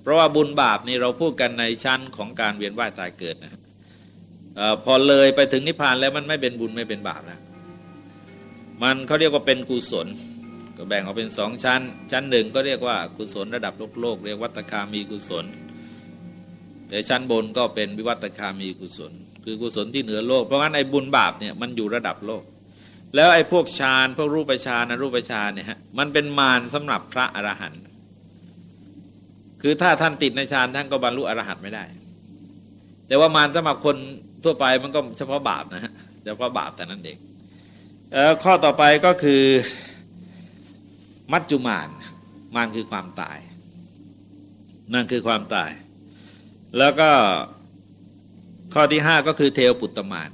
เพราะว่าบุญบาปนี่เราพูดกันในชั้นของการเวียนว่ายตายเกิดนะพอเลยไปถึงนิพพานแล้วมันไม่เป็นบุญไม่เป็นบาปแล้วมันเขาเรียกว่าเป็นกุศล ก็แบ่งออกเป็นสองชั้น ชั้นหนึ่งก็เรียกว่ากุศลระดับโลกโลกเรียกวัตคามีกุศล แต่ชั้นบนก็เป็นวิวัตคามีกุศล คือกุศลที่เหนือโลก เพราะงั้นไอ้บุญบาปเนี่ยมันอยู่ระดับโลก แล้วไอ้พวกฌานพวกรูปฌานนะรูปฌานเนี่ยฮะมันเป็นมารสำหรับพระอรหันต์คือถ้าท่านติดในฌานท่านก็บรรลุอรหันต์ไม่ได้ แต่ว่ามารสำหรับคนทั่วไปมันก็เฉพาะบาปนะฮะเฉพาะบาปแต่นั้นเองข้อต่อไปก็คือ มัจจุมานมานคือความตายนั่นคือความตาย แล้วก็ข้อที่ห้าก็คือเทวปุตตมาน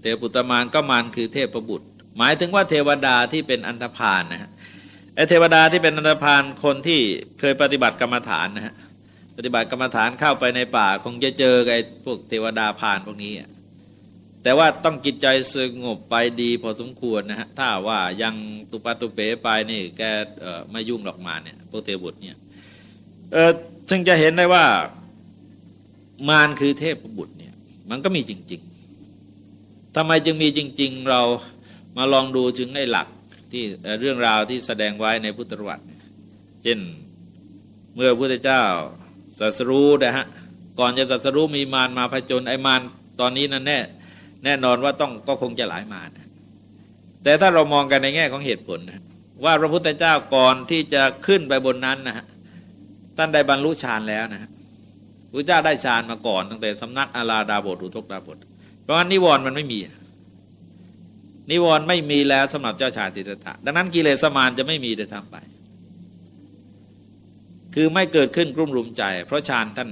เทวปุตตมานก็มานคือเทพประบุตร หมายถึงว่าเทวดาที่เป็นอันธพาลนะฮะไอเทวดาที่เป็นอันธพาลคนที่เคยปฏิบัติกรรมฐานนะฮะปฏิบัติกรรมฐานเข้าไปในป่า คงจะเจอไอ้พวกเทวดาพานพวกนี้ แต่ว่าต้องจิตใจสงบไปดีพอสมควรนะฮะ ถ้าว่ายังตุปาตุเป๋ไปนี่แกไม่ยุ่งหรอกมาเนี่ยพวกเทบุตรเนี่ยซึ่งจะเห็นได้ว่ามารคือเทพบุตรเนี่ยมันก็มีจริง ๆทำไมจึงมีจริง ๆ เรามาลองดูถึงในหลักที่เรื่องราวที่แสดงไว้ในพุทธประวัติเช่นเมื่อพระพุทธเจ้าสัสรู้นะฮะก่อนจะสัสรู้มีมารมาผจญไอ้มารตอนนี้นั่นแน่ แน่นอนว่าต้องก็คงจะหลายมานะแต่ถ้าเรามองกันในแง่ของเหตุผลนะว่าพระพุทธเจ้าก่อนที่จะขึ้นไปบนนั้นนะฮะท่านได้บรรลุฌานแล้วนะฮะพระเจ้าได้ฌานมาก่อนตั้งแต่สำนักอาลาดาบทอุทกดาบท เพราะงั้นนิวรณ์มันไม่มี นิวรณ์ไม่มีแล้วสำหรับเจ้าชายสิทธัตถะดังนั้นกิเลสมานจะไม่มีโดยทาไป คือไม่เกิดขึ้นกลุ่มรุมใจ เพราะฌานท่าน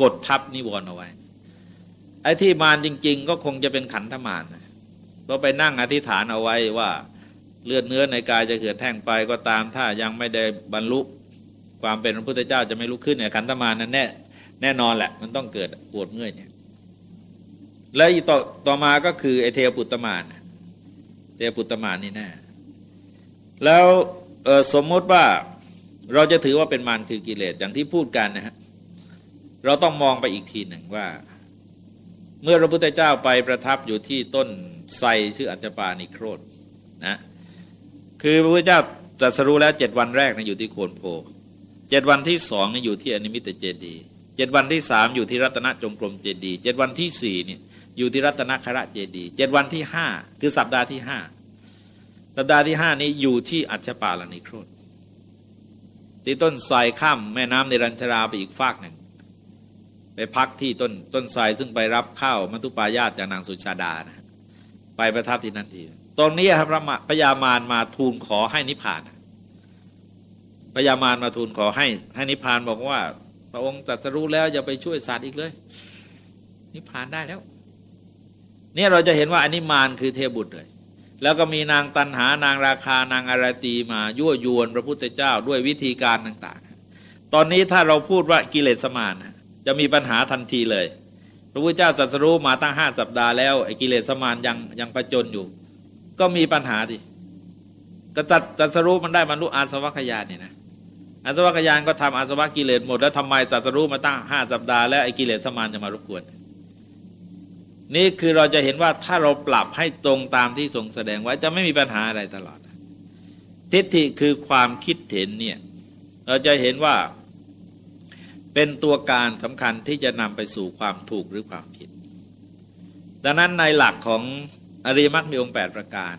กดทับนิวรณ์เอาไว้ ไอ้ที่มารจริง ๆ ก็คงจะเป็นขันธมารเราไปนั่งอธิษฐานเอาไว้ว่าเลือดเนื้อในกายจะเกิดแห้งไปก็ตาม ถ้ายังไม่ได้บรรลุความเป็นพระพุทธเจ้าจะไม่ลุกขึ้นเนี่ยขันธมารนั้นแน่แน่นอนแหละ มันต้องเกิดปวดเมื่อยเนี่ยแล้วอีต่อต่อมาก็คือไอเทวปุตตมานเทวปุตตมานนี่แน่แล้วสมมติว่าเราจะถือว่าเป็นมารคือกิเลสอย่างที่พูดกันนะฮะเราต้องมองไปอีกทีหนึ่งว่า เมื่อพระพุทธเจ้าไปประทับอยู่ที่ต้นไทรชื่ออัจจปานิโครธนะคือพระพุทธเจ้าจัดสรู้แล้วเจ็ดวันแรกนะอยู่ที่โคนโพเจ็ดวันที่สองนี่อยู่ที่อนิมิตเจดีเจ็ดวันที่สามอยู่ที่รัตนจงกรมเจดีเจ็ดวันที่สี่นี่อยู่ที่รัตนคระเจดีเจ็ดวันที่ห้าคือสัปดาห์ที่ห้าสัปดาห์ที่ห้านี้อยู่ที่อัจปาลนิโครธที่ต้นไทรข้ามแม่น้ำในรัญชราไปอีกฟากหนึ่ง ไปพักที่ต้นต้นไทรซึ่งไปรับข้าวมัทุปายาตจากนางสุชาดานะไปประทับที่นั่นที ตรงนี้ครับพระยามารมาทูลขอให้นิพพานพระยามารมาทูลขอให้ให้นิพพานบอกว่า พระองค์ตรัสรู้แล้วอย่าไปช่วยสัตว์อีกเลย นิพพานได้แล้ว เนี่ยเราจะเห็นว่าอันนี้มารคือเทพบุตรเลย แล้วก็มีนางตันหานางราคานางอารตีมายั่วยวนพระพุทธเจ้าด้วยวิธีการต่าง ๆ ตอนนี้ถ้าเราพูดว่ากิเลสมารนะ จะมีปัญหาทันทีเลย พระพุทธเจ้าจัสรู้มาตั้งห้าสัปดาห์แล้วไอ้กิเลสมานยังยังประจนอยู่ ก็มีปัญหาดิก็จัดจัดสรู้มันได้บรรลุอาสวัคยานเนี่ยนะอาสวัคยานก็ทำอาสวะกิเลสหมดแล้วทำไมจัสรู้มาตั้งห้าสัปดาห์แล้วไอ้กิเลสมานจะมารบกวนนี่คือเราจะเห็นว่าถ้าเราปรับให้ตรงตามที่ทรงแสดงไว้จะไม่มีปัญหาอะไรตลอด ทิฏฐิคือความคิดเห็นเนี่ย เราจะเห็นว่า เป็นตัวการสำคัญที่จะนำไปสู่ความถูกหรือความผิด ดังนั้นในหลักของอริยมรรคมีองค์8ประการ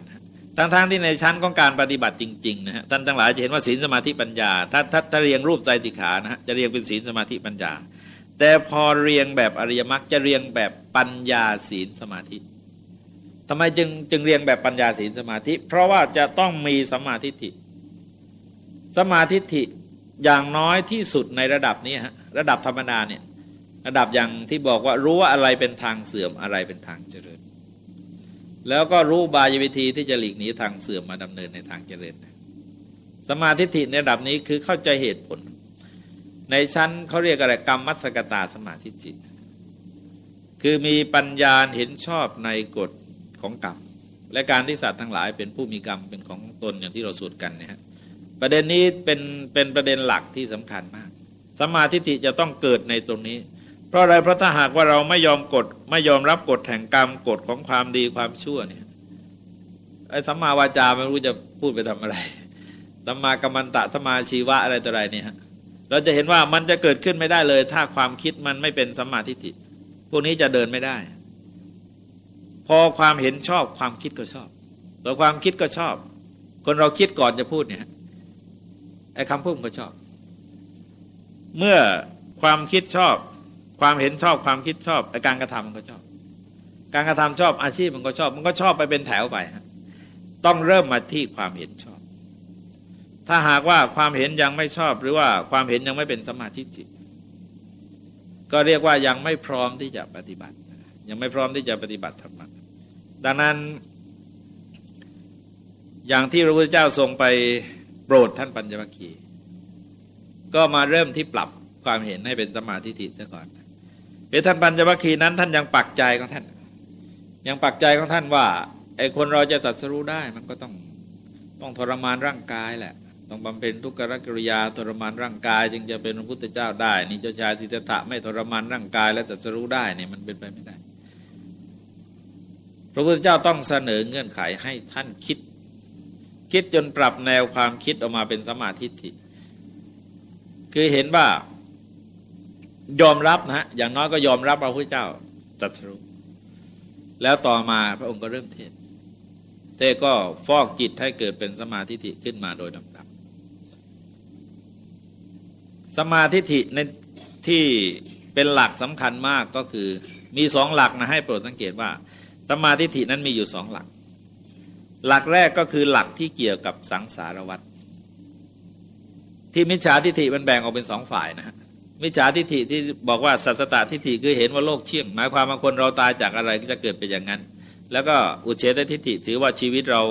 ทั้งๆทที่ในชั้นของการปฏิบัติจริงๆนะฮะท่านทั้งหลายจะเห็นว่าศีลสมาธิปัญญา ถ้าถ้าถ้าเรียงรูปใจติขานะฮะจะเรียงเป็นศีลสมาธิปัญญา แต่พอเรียงแบบอริยมรรคจะเรียงแบบปัญญาศีลสมาธิทำไมจึงจึงเรียงแบบปัญญาศีลสมาธิ เพราะว่าจะต้องมีสมาธิิสมาธิิ อย่างน้อยที่สุดในระดับนี้ฮะระดับธรรมดาเนี่ยระดับอย่างที่บอกว่ารู้ว่าอะไรเป็นทางเสื่อมอะไรเป็นทางเจริญ แล้วก็รู้บายวิธีที่จะหลีกหนีทางเสื่อมมาดำเนินในทางเจริญ สมาธิิในระดับนี้คือเข้าใจเหตุผล ในชั้นเขาเรียกอะไรกรรมมัสกตาสมาธิจิตคือมีปัญญาเห็นชอบในกฎของกรรมและการที่สัตว์ทั้งหลายเป็นผู้มีกรรมเป็นของตนอย่างที่เราสวดกันเนี่ยฮะ ประเด็นนี้เป็นเป็นประเด็นหลักที่สำคัญมากสมาธิิจะต้องเกิดในตรงนี้ เพราะอะไรเพราะถ้าหากว่าเราไม่ยอมกดไม่ยอมรับกฎแห่งกรรมกฎของความดีความชั่วเนี่ยไอ้สัมมาวาจาไม่รู้จะพูดไปทำอะไรสัมมากัมมันตะสัมมาชีวะอะไรต่ออะไรเนี่ยเราจะเห็นว่ามันจะเกิดขึ้นไม่ได้เลย ถ้าความคิดมันไม่เป็นสัมมาทิฏฐิพวกนี้จะเดินไม่ได้ พอความเห็นชอบความคิดก็ชอบ ตัวความคิดก็ชอบ คนเราคิดก่อนจะพูดเนี่ย ไอ้คำพูดก็ชอบ เมื่อความคิดชอบ ความเห็นชอบความคิดชอบไอ้การกระทำมันก็ชอบ การกระทำชอบอาชีพมันก็ชอบ มันก็ชอบไปเป็นแถวไปต้องเริ่มมาที่ความเห็นชอบ ถ้าหากว่าความเห็นยังไม่ชอบ หรือว่าความเห็นยังไม่เป็นสมาธิจิต ก็เรียกว่ายังไม่พร้อมที่จะปฏิบัติ ยังไม่พร้อมที่จะปฏิบัติธรรมดังนั้น อย่างที่พระพุทธเจ้าทรงไป โปรดท่านปัญจวัคคีย์ก็มาเริ่มที่ปรับความเห็นให้เป็นสมาธิิซะก่อนเอท่านปัญจวัคคีย์นั้น ท่านยังปักใจของท่าน ยังปักใจของท่านว่าไอ้คนเราจะสัตรู้ได้มันก็ต้องต้องทรมานร่างกายแหละ ต้องบำเพ็ญทุกขกิริยาทรมานร่างกาย จึงจะเป็นพระพุทธเจ้าได้ นี่เจ้าชายสิทธัตถะไม่ทรมานร่างกาย และจัตรู้ได้เนี่ยมันเป็นไปไม่ได้ พระพุทธเจ้าต้องเสนอเงื่อนไขให้ท่านคิด คิดจนปรับแนวความคิดออกมาเป็นสมาธิิคือเห็นว่ายอมรับนะฮะอย่างน้อยก็ยอมรับพระพุทธเจ้าจัตรู้แล้วต่อมาพระองค์ก็เริ่มเทศเทศก็ฟอกจิตให้เกิดเป็นสมาธิิขึ้นมาโดยลำดับ สมาธิิในที่เป็นหลักสำคัญมากก็คือมีสองหลักนะให้โปรดสังเกตว่าสมาธิินั้นมีอยู่สองหลัก หลักแรกก็คือหลักที่เกี่ยวกับสังสารวัฏที่มิจฉาทิฏฐิมันแบ่งออกเป็นสองฝ่ายนะฮะมิจฉาทิฏฐิที่บอกว่าสัสตตทิฏฐิคือเห็นว่าโลกเชี่ยง หมายความว่าคนเราตายจากอะไรก็จะเกิดเป็นอย่างนั้น แล้วก็อุเฉตทิฏฐิถือว่าชีวิตเรา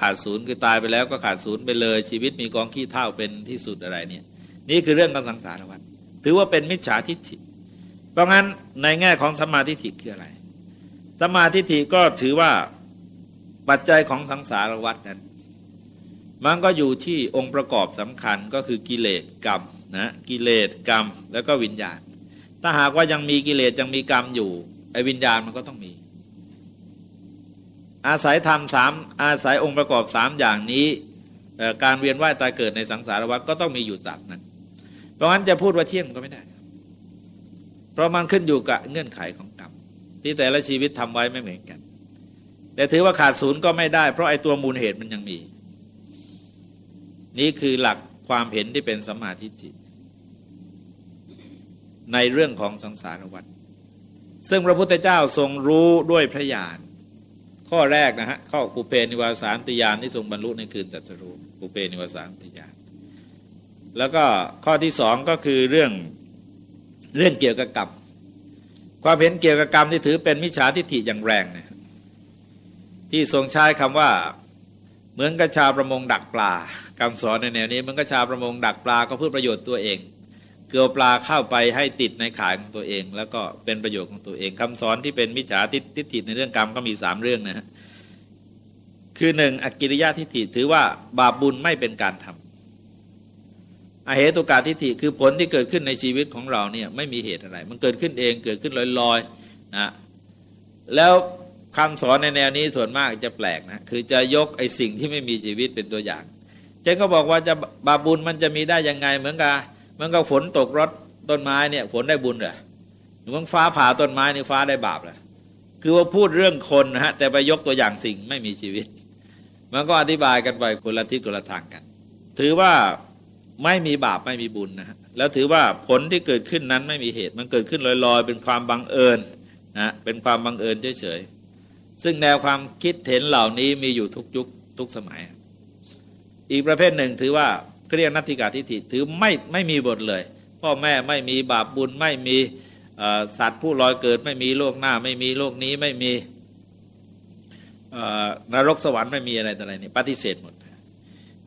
ขาดศูนย์คือตายไปแล้วก็ขาดศูนย์ไปเลย ชีวิตมีกองขี้เท่าเป็นที่สุดอะไรเนี่ยนี่คือเรื่องของสังสารวัฏถือว่าเป็นมิจฉาทิฏฐิ เพราะงั้นในแง่ของสมาธิฏฐิคืออะไรสมาธิฏฐิก็ถือว่า ปัจจัยของสังสารวัฏนั้น มันก็อยู่ที่องค์ประกอบสำคัญก็คือกิเลสกรรมนะกิเลสกรรมแล้วก็วิญญาณ ถ้าหากว่ายังมีกิเลสยังมีกรรมอยู่ไอ้วิญญาณมันก็ต้องมี อาศัยธรรมสามอาศัยองค์ประกอบสามอย่างนี้การเวียนว่ายตายเกิดในสังสารวัฏก็ต้องมีอยู่จัดนั้น เพราะงั้นจะพูดว่าเที่ยงก็ไม่ได้ เพราะมันขึ้นอยู่กับเงื่อนไขของกรรมที่แต่ละชีวิตทำไว้ไม่เหมือนกัน แต่ถือว่าขาดศูนย์ก็ไม่ได้ เพราะไอ้ตัวมูลเหตุมันยังมี นี้คือหลักความเห็นที่เป็นสัมมาทิฏฐิในเรื่องของสังสารวัฏซึ่งพระพุทธเจ้าทรงรู้ด้วยพระญาณข้อแรกนะฮะข้อปุเพนิวาสานติยานที่ทรงบรรลุในคืนจัตรู้ปุเพนิวาสานติยานแล้วก็ข้อที่สองก็คือเรื่องเรื่องเกี่ยวกับกรรมความเห็นเกี่ยวกับกรรมที่ถือเป็นมิจฉาทิฏฐิอย่างแรงเนี่ย ที่ทรงใช้คำว่า เหมือนกับชาประมงดักปลาคำสอนในแนวนี้เหมันก็ชาประมงดักปลาก็เพื่อประโยชน์ตัวเองเกลือปลาเข้าไปให้ติดในขายของตัวเอง แล้วก็เป็นประโยชน์ของตัวเองคำสอนที่เป็นมิจฉาทิฏฐิในเรื่องกรรมก็มีสามเรื่องนะฮะคือหนึ่งอกิริยะทิฏฐิถือว่าบาปบุญไม่เป็นการทำอเหตุกาทิฏฐิคือผลที่เกิดขึ้นในชีวิตของเราเนี่ยไม่มีเหตุอะไร มันเกิดขึ้นเองเกิดขึ้นลอยๆนะแล้ว คำสอนในแนวนี้ส่วนมากจะแปลกนะ คือจะยกไอ้สิ่งที่ไม่มีชีวิตเป็นตัวอย่างเจ๊ก็บอกว่าจะบาบุญมันจะมีได้ยังไง เหมือนกับเหมือนกับฝนตกรถต้นไม้เนี่ยฝนได้บุญเหรอหรือว่าฟ้าผ่าต้นไม้นี่ฟ้าได้บาปเหรอคือว่าพูดเรื่องคนนะฮะแต่ไปยกตัวอย่างสิ่งไม่มีชีวิต มันก็อธิบายกันไปคนละทิศคนละทางกัน ถือว่าไม่มีบาปไม่มีบุญนะฮะแล้วถือว่าผลที่เกิดขึ้นนั้นไม่มีเหตุ มันเกิดขึ้นลอยๆ เป็นความบังเอิญนะเป็นความบังเอิญเฉยๆ ซึ่งแนวความคิดเห็นเหล่านี้มีอยู่ทุกยุคทุกสมัย อีกประเภทหนึ่งถือว่าเรียกนัตติกาทิฏฐิถือไม่ไม่มีบทเลย พ่อแม่ไม่มีบาปบุญไม่มีสัตว์ผู้ลอยเกิดไม่มีโลกหน้า ไม่มีโลกนี้ไม่มีนรกสวรรค์ไม่มีอะไรต่ออะไรนี่ปฏิเสธหมด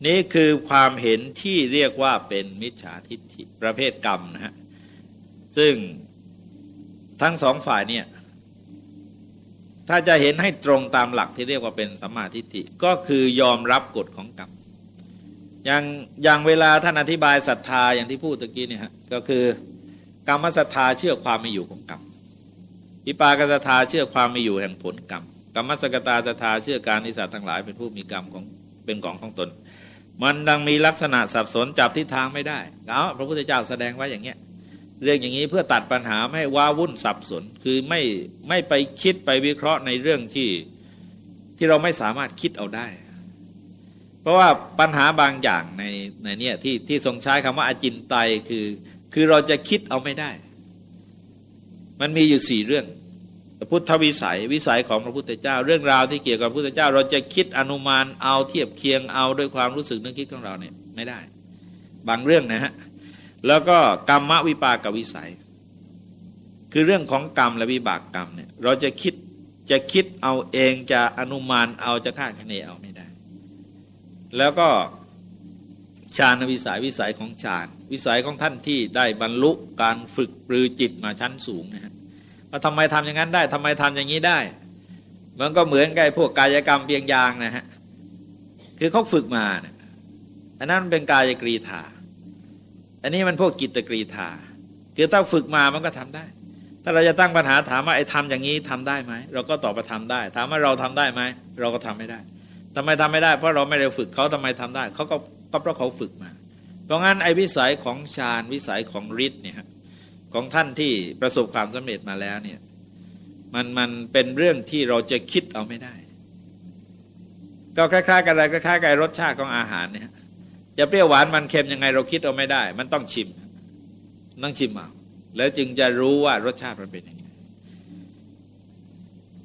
นี่คือความเห็นที่เรียกว่าเป็นมิจฉาทิฏฐิประเภทกรรมนะฮะซึ่งทั้งสองฝ่ายเนี่ย ถ้าจะเห็นให้ตรงตามหลักที่เรียกว่าเป็นสัมมาทิฏฐิก็คือยอมรับกฎของกรรมอย่างอย่างเวลาท่านอธิบายศรัทธาอย่างที่พูดตะกี้เนี่ยฮะก็คือกรรมศรัทธาเชื่อความมีอยู่ของกรรมอิปากศรัทธาเชื่อความมีอยู่แห่งผลกรรมกรรมสกตาศรัทธาเชื่อการนิสัตทั้งหลายเป็นผู้มีกรรมของเป็นของของตน มันดังมีลักษณะสับสนจับทิศทางไม่ได้เอาพระพุทธเจ้าแสดงไว้อย่างเงี้ย เรื่องอย่างนี้เพื่อตัดปัญหาไม่ว้าวุ่นสับสน คือไม่ไม่ไปคิดไปวิเคราะห์ในเรื่องที่ที่เราไม่สามารถคิดเอาได้ เพราะว่าปัญหาบางอย่างในในเนี่ยที่ที่ทรงใช้คำว่าอาจินไตคือ คือเราจะคิดเอาไม่ได้ มันมีอยู่สี่เรื่องพุทธวิสัยวิสัยของพระพุทธเจ้า เรื่องราวที่เกี่ยวกับพระพุทธเจ้า เราจะคิดอนุมานเอาเทียบเคียงเอาด้วยความรู้สึกนึกคิดของเราเนี่ยไม่ได้ บางเรื่องนะฮะ แล้วก็กรรมวิปากวิสัย คือเรื่องของกรรมและวิบากกรรมเนี่ยเราจะคิดจะคิดเอาเองจะอนุมานเอาจะคาดคะเนเอาไม่ได้ แล้วก็ฌานวิสัยวิสัยของฌานวิสัยของท่านที่ได้บรรลุการฝึกปรือจิตมาชั้นสูงนะฮะว่าทำไมทำอย่างนั้นได้ทำไมทำอย่างนี้ได้ มันก็เหมือนกับพวกกายกรรมเพียงยางนะฮะคือเขาฝึกมาเนี่ยอันนั้นเป็นกายกรีธา อันนี้มันพวกกิตกรีธาคือถ้าฝึกมามันก็ทำได้ ถ้าเราจะตั้งปัญหาถามว่าไอ้ทำอย่างนี้ทำได้ไหมเราก็ตอบว่าทำได้ ถามว่าเราทำได้ไหมเราก็ทำไม่ได้ทำไมทำไม่ได้ เพราะเราไม่ได้ฝึกเขาทำไมทำได้เขาก็ก็เพราะเขาฝึกมา เพราะงั้นไอ้วิสัยของฌานวิสัยของฤทธิ์เนี่ยของท่านที่ประสบความสำเร็จมาแล้วเนี่ยมันมันเป็นเรื่องที่เราจะคิดเอาไม่ได้ ก็คล้ายๆกันอะไรคล้ายๆกับรสชาติของอาหารเนี่ย จะเปรี้ยวหวานมันเค็มยังไงเราคิดเอาไม่ได้ มันต้องชิมต้องชิมเอาแล้วจึงจะรู้ว่ารสชาติมันเป็นยังไง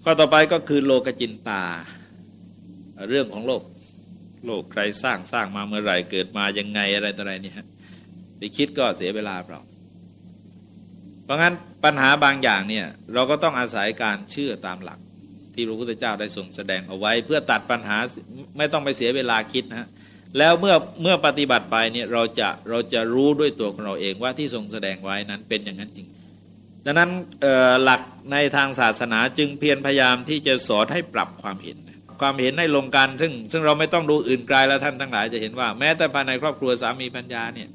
ข้อต่อไปก็คือโลกจินตา เรื่องของโลก โลกใครสร้างสร้างมาเมื่อไหร่เกิดมายังไงอะไรต่ออะไรเนี่ยไปคิดก็เสียเวลาเปล่าเพราะงั้นปัญหาบางอย่างเนี่ยเราก็ต้องอาศัยการเชื่อตามหลัก ที่พระพุทธเจ้าได้ทรงแสดงเอาไว้ เพื่อตัดปัญหาไม่ต้องไปเสียเวลาคิดนะ แล้วเมื่อเมื่อปฏิบัติไปเนี่ยเราจะเราจะรู้ด้วยตัวของเราเองว่าที่ทรงแสดงไว้นั้นเป็นอย่างนั้นจริง ดังนั้นหลักในทางศาสนาจึงเพียรพยายามที่จะสอนให้ปรับความเห็น ความเห็นให้ลงกันซึ่งซึ่งเราไม่ต้องดูอื่นไกลแล้วท่านทั้งหลายจะเห็นว่า แม้แต่ภายในครอบครัวสามีปัญญาเนี่ย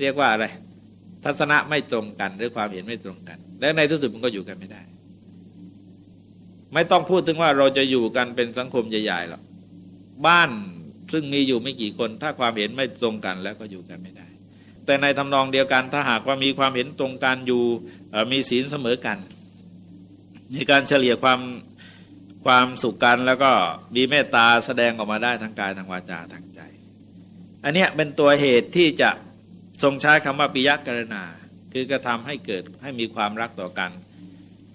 เรียกว่าอะไรทัศนะไม่ตรงกันหรือความเห็นไม่ตรงกัน และในที่สุดมันก็อยู่กันไม่ได้ ไม่ต้องพูดถึงว่าเราจะอยู่กันเป็นสังคมใหญ่ๆหรอกบ้าน ซึ่งมีอยู่ไม่กี่คน ถ้าความเห็นไม่ตรงกันแล้วก็อยู่กันไม่ได้ แต่ในทำนองเดียวกันถ้าหากว่ามีความเห็นตรงกันอยู่มีศีลเสมอกันในการเฉลี่ยความความสุขกันแล้วก็มีเมตตาแสดงออกมาได้ทั้งกายทางวาจาทางใจ อันนี้เป็นตัวเหตุที่จะทรงใช้คำว่าปิยกรณาคือกระทำให้เกิดให้มีความรักต่อกัน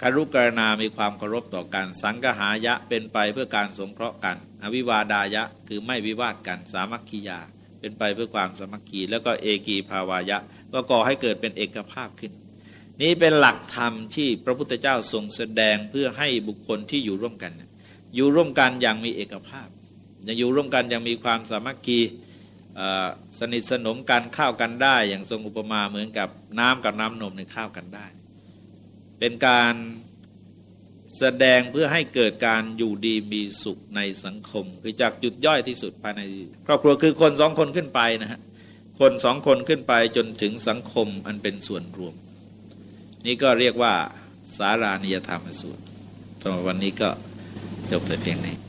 คารุกรณามีความเคารพต่อกัน สังกหายะเป็นไปเพื่อการสงเคราะห์กัน อวิวาดายะคือไม่วิวาทกัน สามัคคียา เป็นไปเพื่อความสามัคคี แล้วก็เอกีภาวายะ ก็ก่อให้เกิดเป็นเอกภาพขึ้น นี้เป็นหลักธรรมที่พระพุทธเจ้าทรงแสดงเพื่อให้บุคคลที่อยู่ร่วมกัน อยู่ร่วมกันอย่างมีเอกภาพจะอยู่ร่วมกันอย่างมีความสามัคคีสนิทสนมกันเข้ากันได้ อย่างทรงอุปมาเหมือนกับน้ำกับน้ำนมในเข้ากันได้ เป็นการแสดงเพื่อให้เกิดการอยู่ดีมีสุขในสังคม คือจากจุดย่อยที่สุดภายใน ครอบครัวคือคนสองคนขึ้นไปนะฮะคนสองคนขึ้นไปจนถึงสังคมอันเป็นส่วนรวม นี่ก็เรียกว่าสารานิยธรรมสูตรสำหรับวันนี้ก็จบแต่เพียงนี้